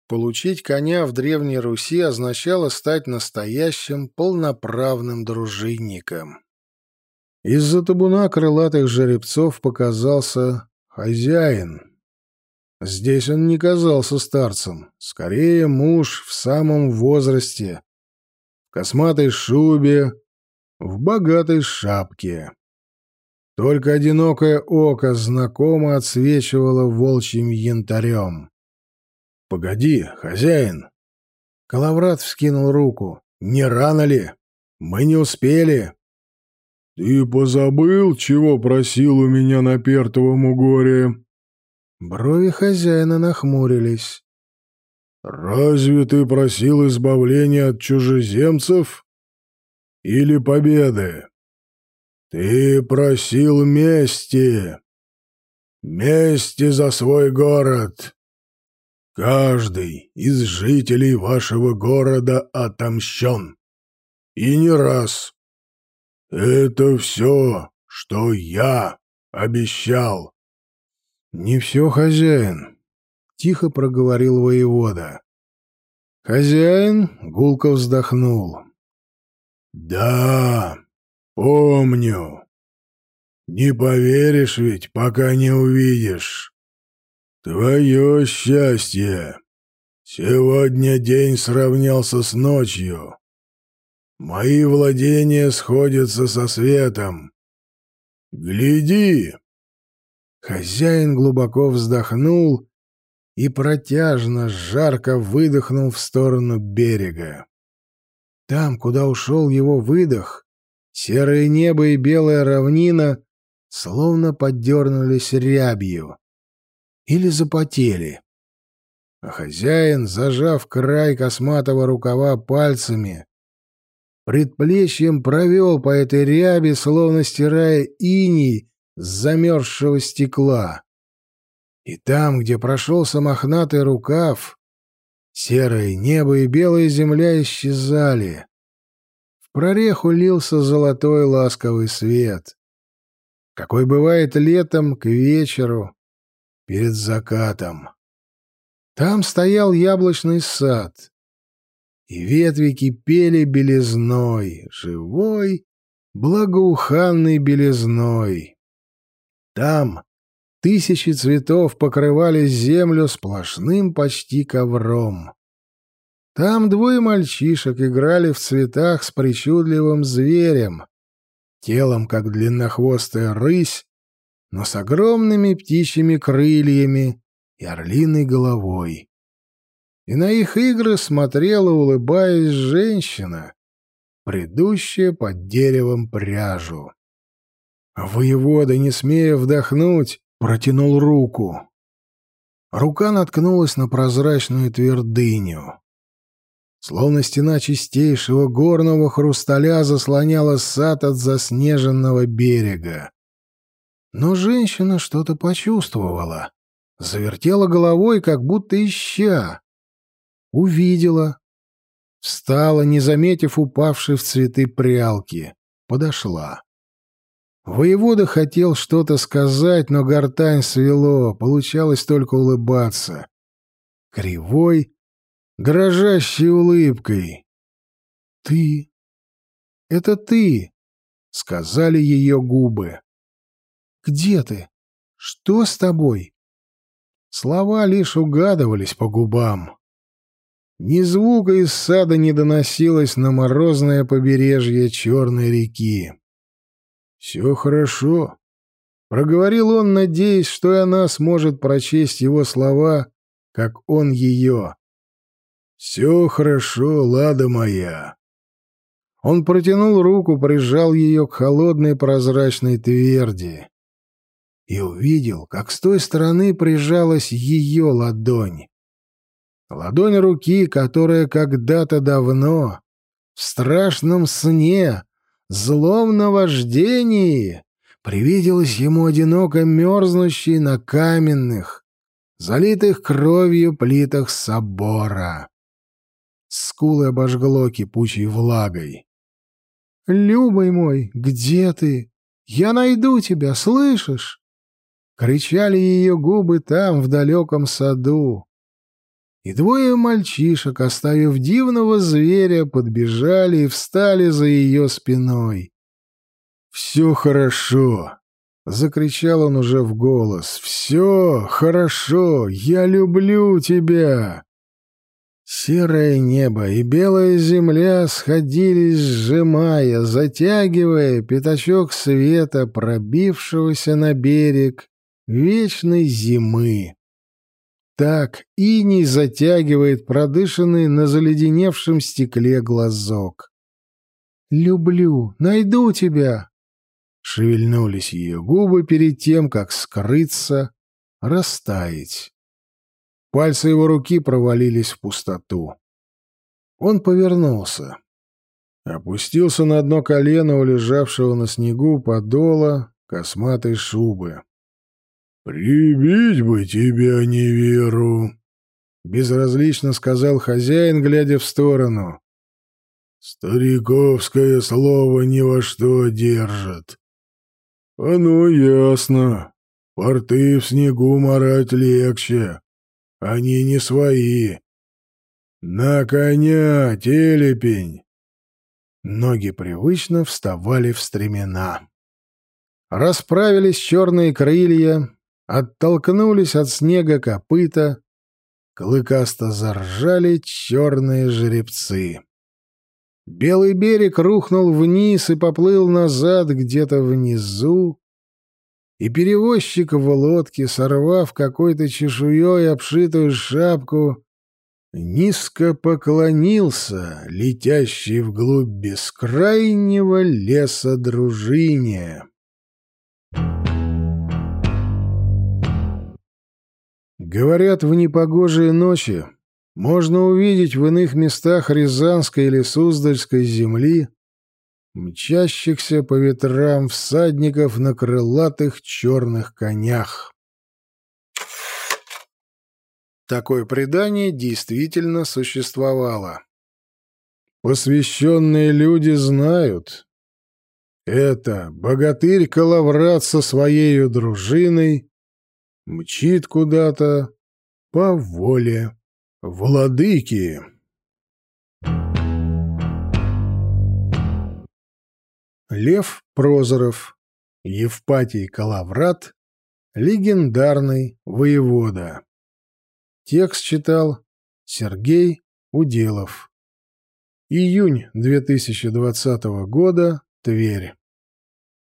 Получить коня в Древней Руси означало стать настоящим полноправным дружинником. Из-за табуна крылатых жеребцов показался хозяин. Здесь он не казался старцем, скорее муж в самом возрасте, в косматой шубе, в богатой шапке. Только одинокое око знакомо отсвечивало волчьим янтарем. — Погоди, хозяин! Калаврат вскинул руку. — Не рано ли? Мы не успели. — Ты позабыл, чего просил у меня на Пертовом угоре? Брови хозяина нахмурились. «Разве ты просил избавления от чужеземцев или победы? Ты просил мести, мести за свой город. Каждый из жителей вашего города отомщен. И не раз. Это все, что я обещал». «Не все, хозяин», тихо проговорил воевода. Хозяин гулко вздохнул. «Да, помню. Не поверишь ведь, пока не увидишь. Твое счастье. Сегодня день сравнялся с ночью. Мои владения сходятся со светом. Гляди!» Хозяин глубоко вздохнул и протяжно, жарко выдохнул в сторону берега. Там, куда ушел его выдох, серое небо и белая равнина словно поддернулись рябью или запотели. А хозяин, зажав край косматого рукава пальцами, предплечьем провел по этой ряби, словно стирая иней с замерзшего стекла. И там, где прошелся мохнатый рукав, серое небо и белая земля исчезали. В прореху лился золотой ласковый свет, какой бывает летом к вечеру перед закатом. Там стоял яблочный сад, и ветви кипели белизной, живой, благоуханной белизной. Там Тысячи цветов покрывали землю сплошным почти ковром. Там двое мальчишек играли в цветах с причудливым зверем, телом как длиннохвостая рысь, но с огромными птичьими крыльями и орлиной головой. И на их игры смотрела, улыбаясь, женщина, предыдущая под деревом пряжу. Воевода, не смея вдохнуть, протянул руку. Рука наткнулась на прозрачную твердыню. Словно стена чистейшего горного хрусталя заслоняла сад от заснеженного берега. Но женщина что-то почувствовала, завертела головой, как будто ища. Увидела. Встала, не заметив упавшей в цветы прялки. Подошла. Воевода хотел что-то сказать, но гортань свело, получалось только улыбаться. Кривой, дрожащей улыбкой. «Ты! Это ты!» — сказали ее губы. «Где ты? Что с тобой?» Слова лишь угадывались по губам. Ни звука из сада не доносилось на морозное побережье Черной реки. «Все хорошо», — проговорил он, надеясь, что она сможет прочесть его слова, как он ее. «Все хорошо, лада моя». Он протянул руку, прижал ее к холодной прозрачной тверди и увидел, как с той стороны прижалась ее ладонь. Ладонь руки, которая когда-то давно, в страшном сне, злом наваждении привиделась ему одиноко мерзнущей на каменных, залитых кровью плитах собора. Скулы обожгло кипучей влагой. «Любый мой, где ты? Я найду тебя, слышишь?» Кричали ее губы там, в далеком саду и двое мальчишек, оставив дивного зверя, подбежали и встали за ее спиной. «Все хорошо!» — закричал он уже в голос. «Все хорошо! Я люблю тебя!» Серое небо и белая земля сходились, сжимая, затягивая пятачок света, пробившегося на берег вечной зимы. Так иней затягивает продышанный на заледеневшем стекле глазок. «Люблю, найду тебя!» Шевельнулись ее губы перед тем, как скрыться, растаять. Пальцы его руки провалились в пустоту. Он повернулся. Опустился на одно колено у лежавшего на снегу подола косматой шубы. «Прибить бы тебя, неверу!» — безразлично сказал хозяин, глядя в сторону. «Стариковское слово ни во что держит». «Оно ясно. Порты в снегу марать легче. Они не свои. На коня, телепень!» Ноги привычно вставали в стремена. Расправились черные крылья, оттолкнулись от снега копыта, клыкасто заржали черные жеребцы. Белый берег рухнул вниз и поплыл назад где-то внизу, и перевозчик в лодке, сорвав какой-то чешуей обшитую шапку, низко поклонился летящей вглубь бескрайнего леса дружине. Говорят, в непогожие ночи можно увидеть в иных местах Рязанской или Суздальской земли мчащихся по ветрам всадников на крылатых черных конях. Такое предание действительно существовало. Посвященные люди знают. Это богатырь Калаврат со своей дружиной мчит куда-то по воле владыки. Лев Прозоров, Евпатий Калаврат, Легендарный воевода. Текст читал Сергей Уделов. Июнь 2020 года. Тверь.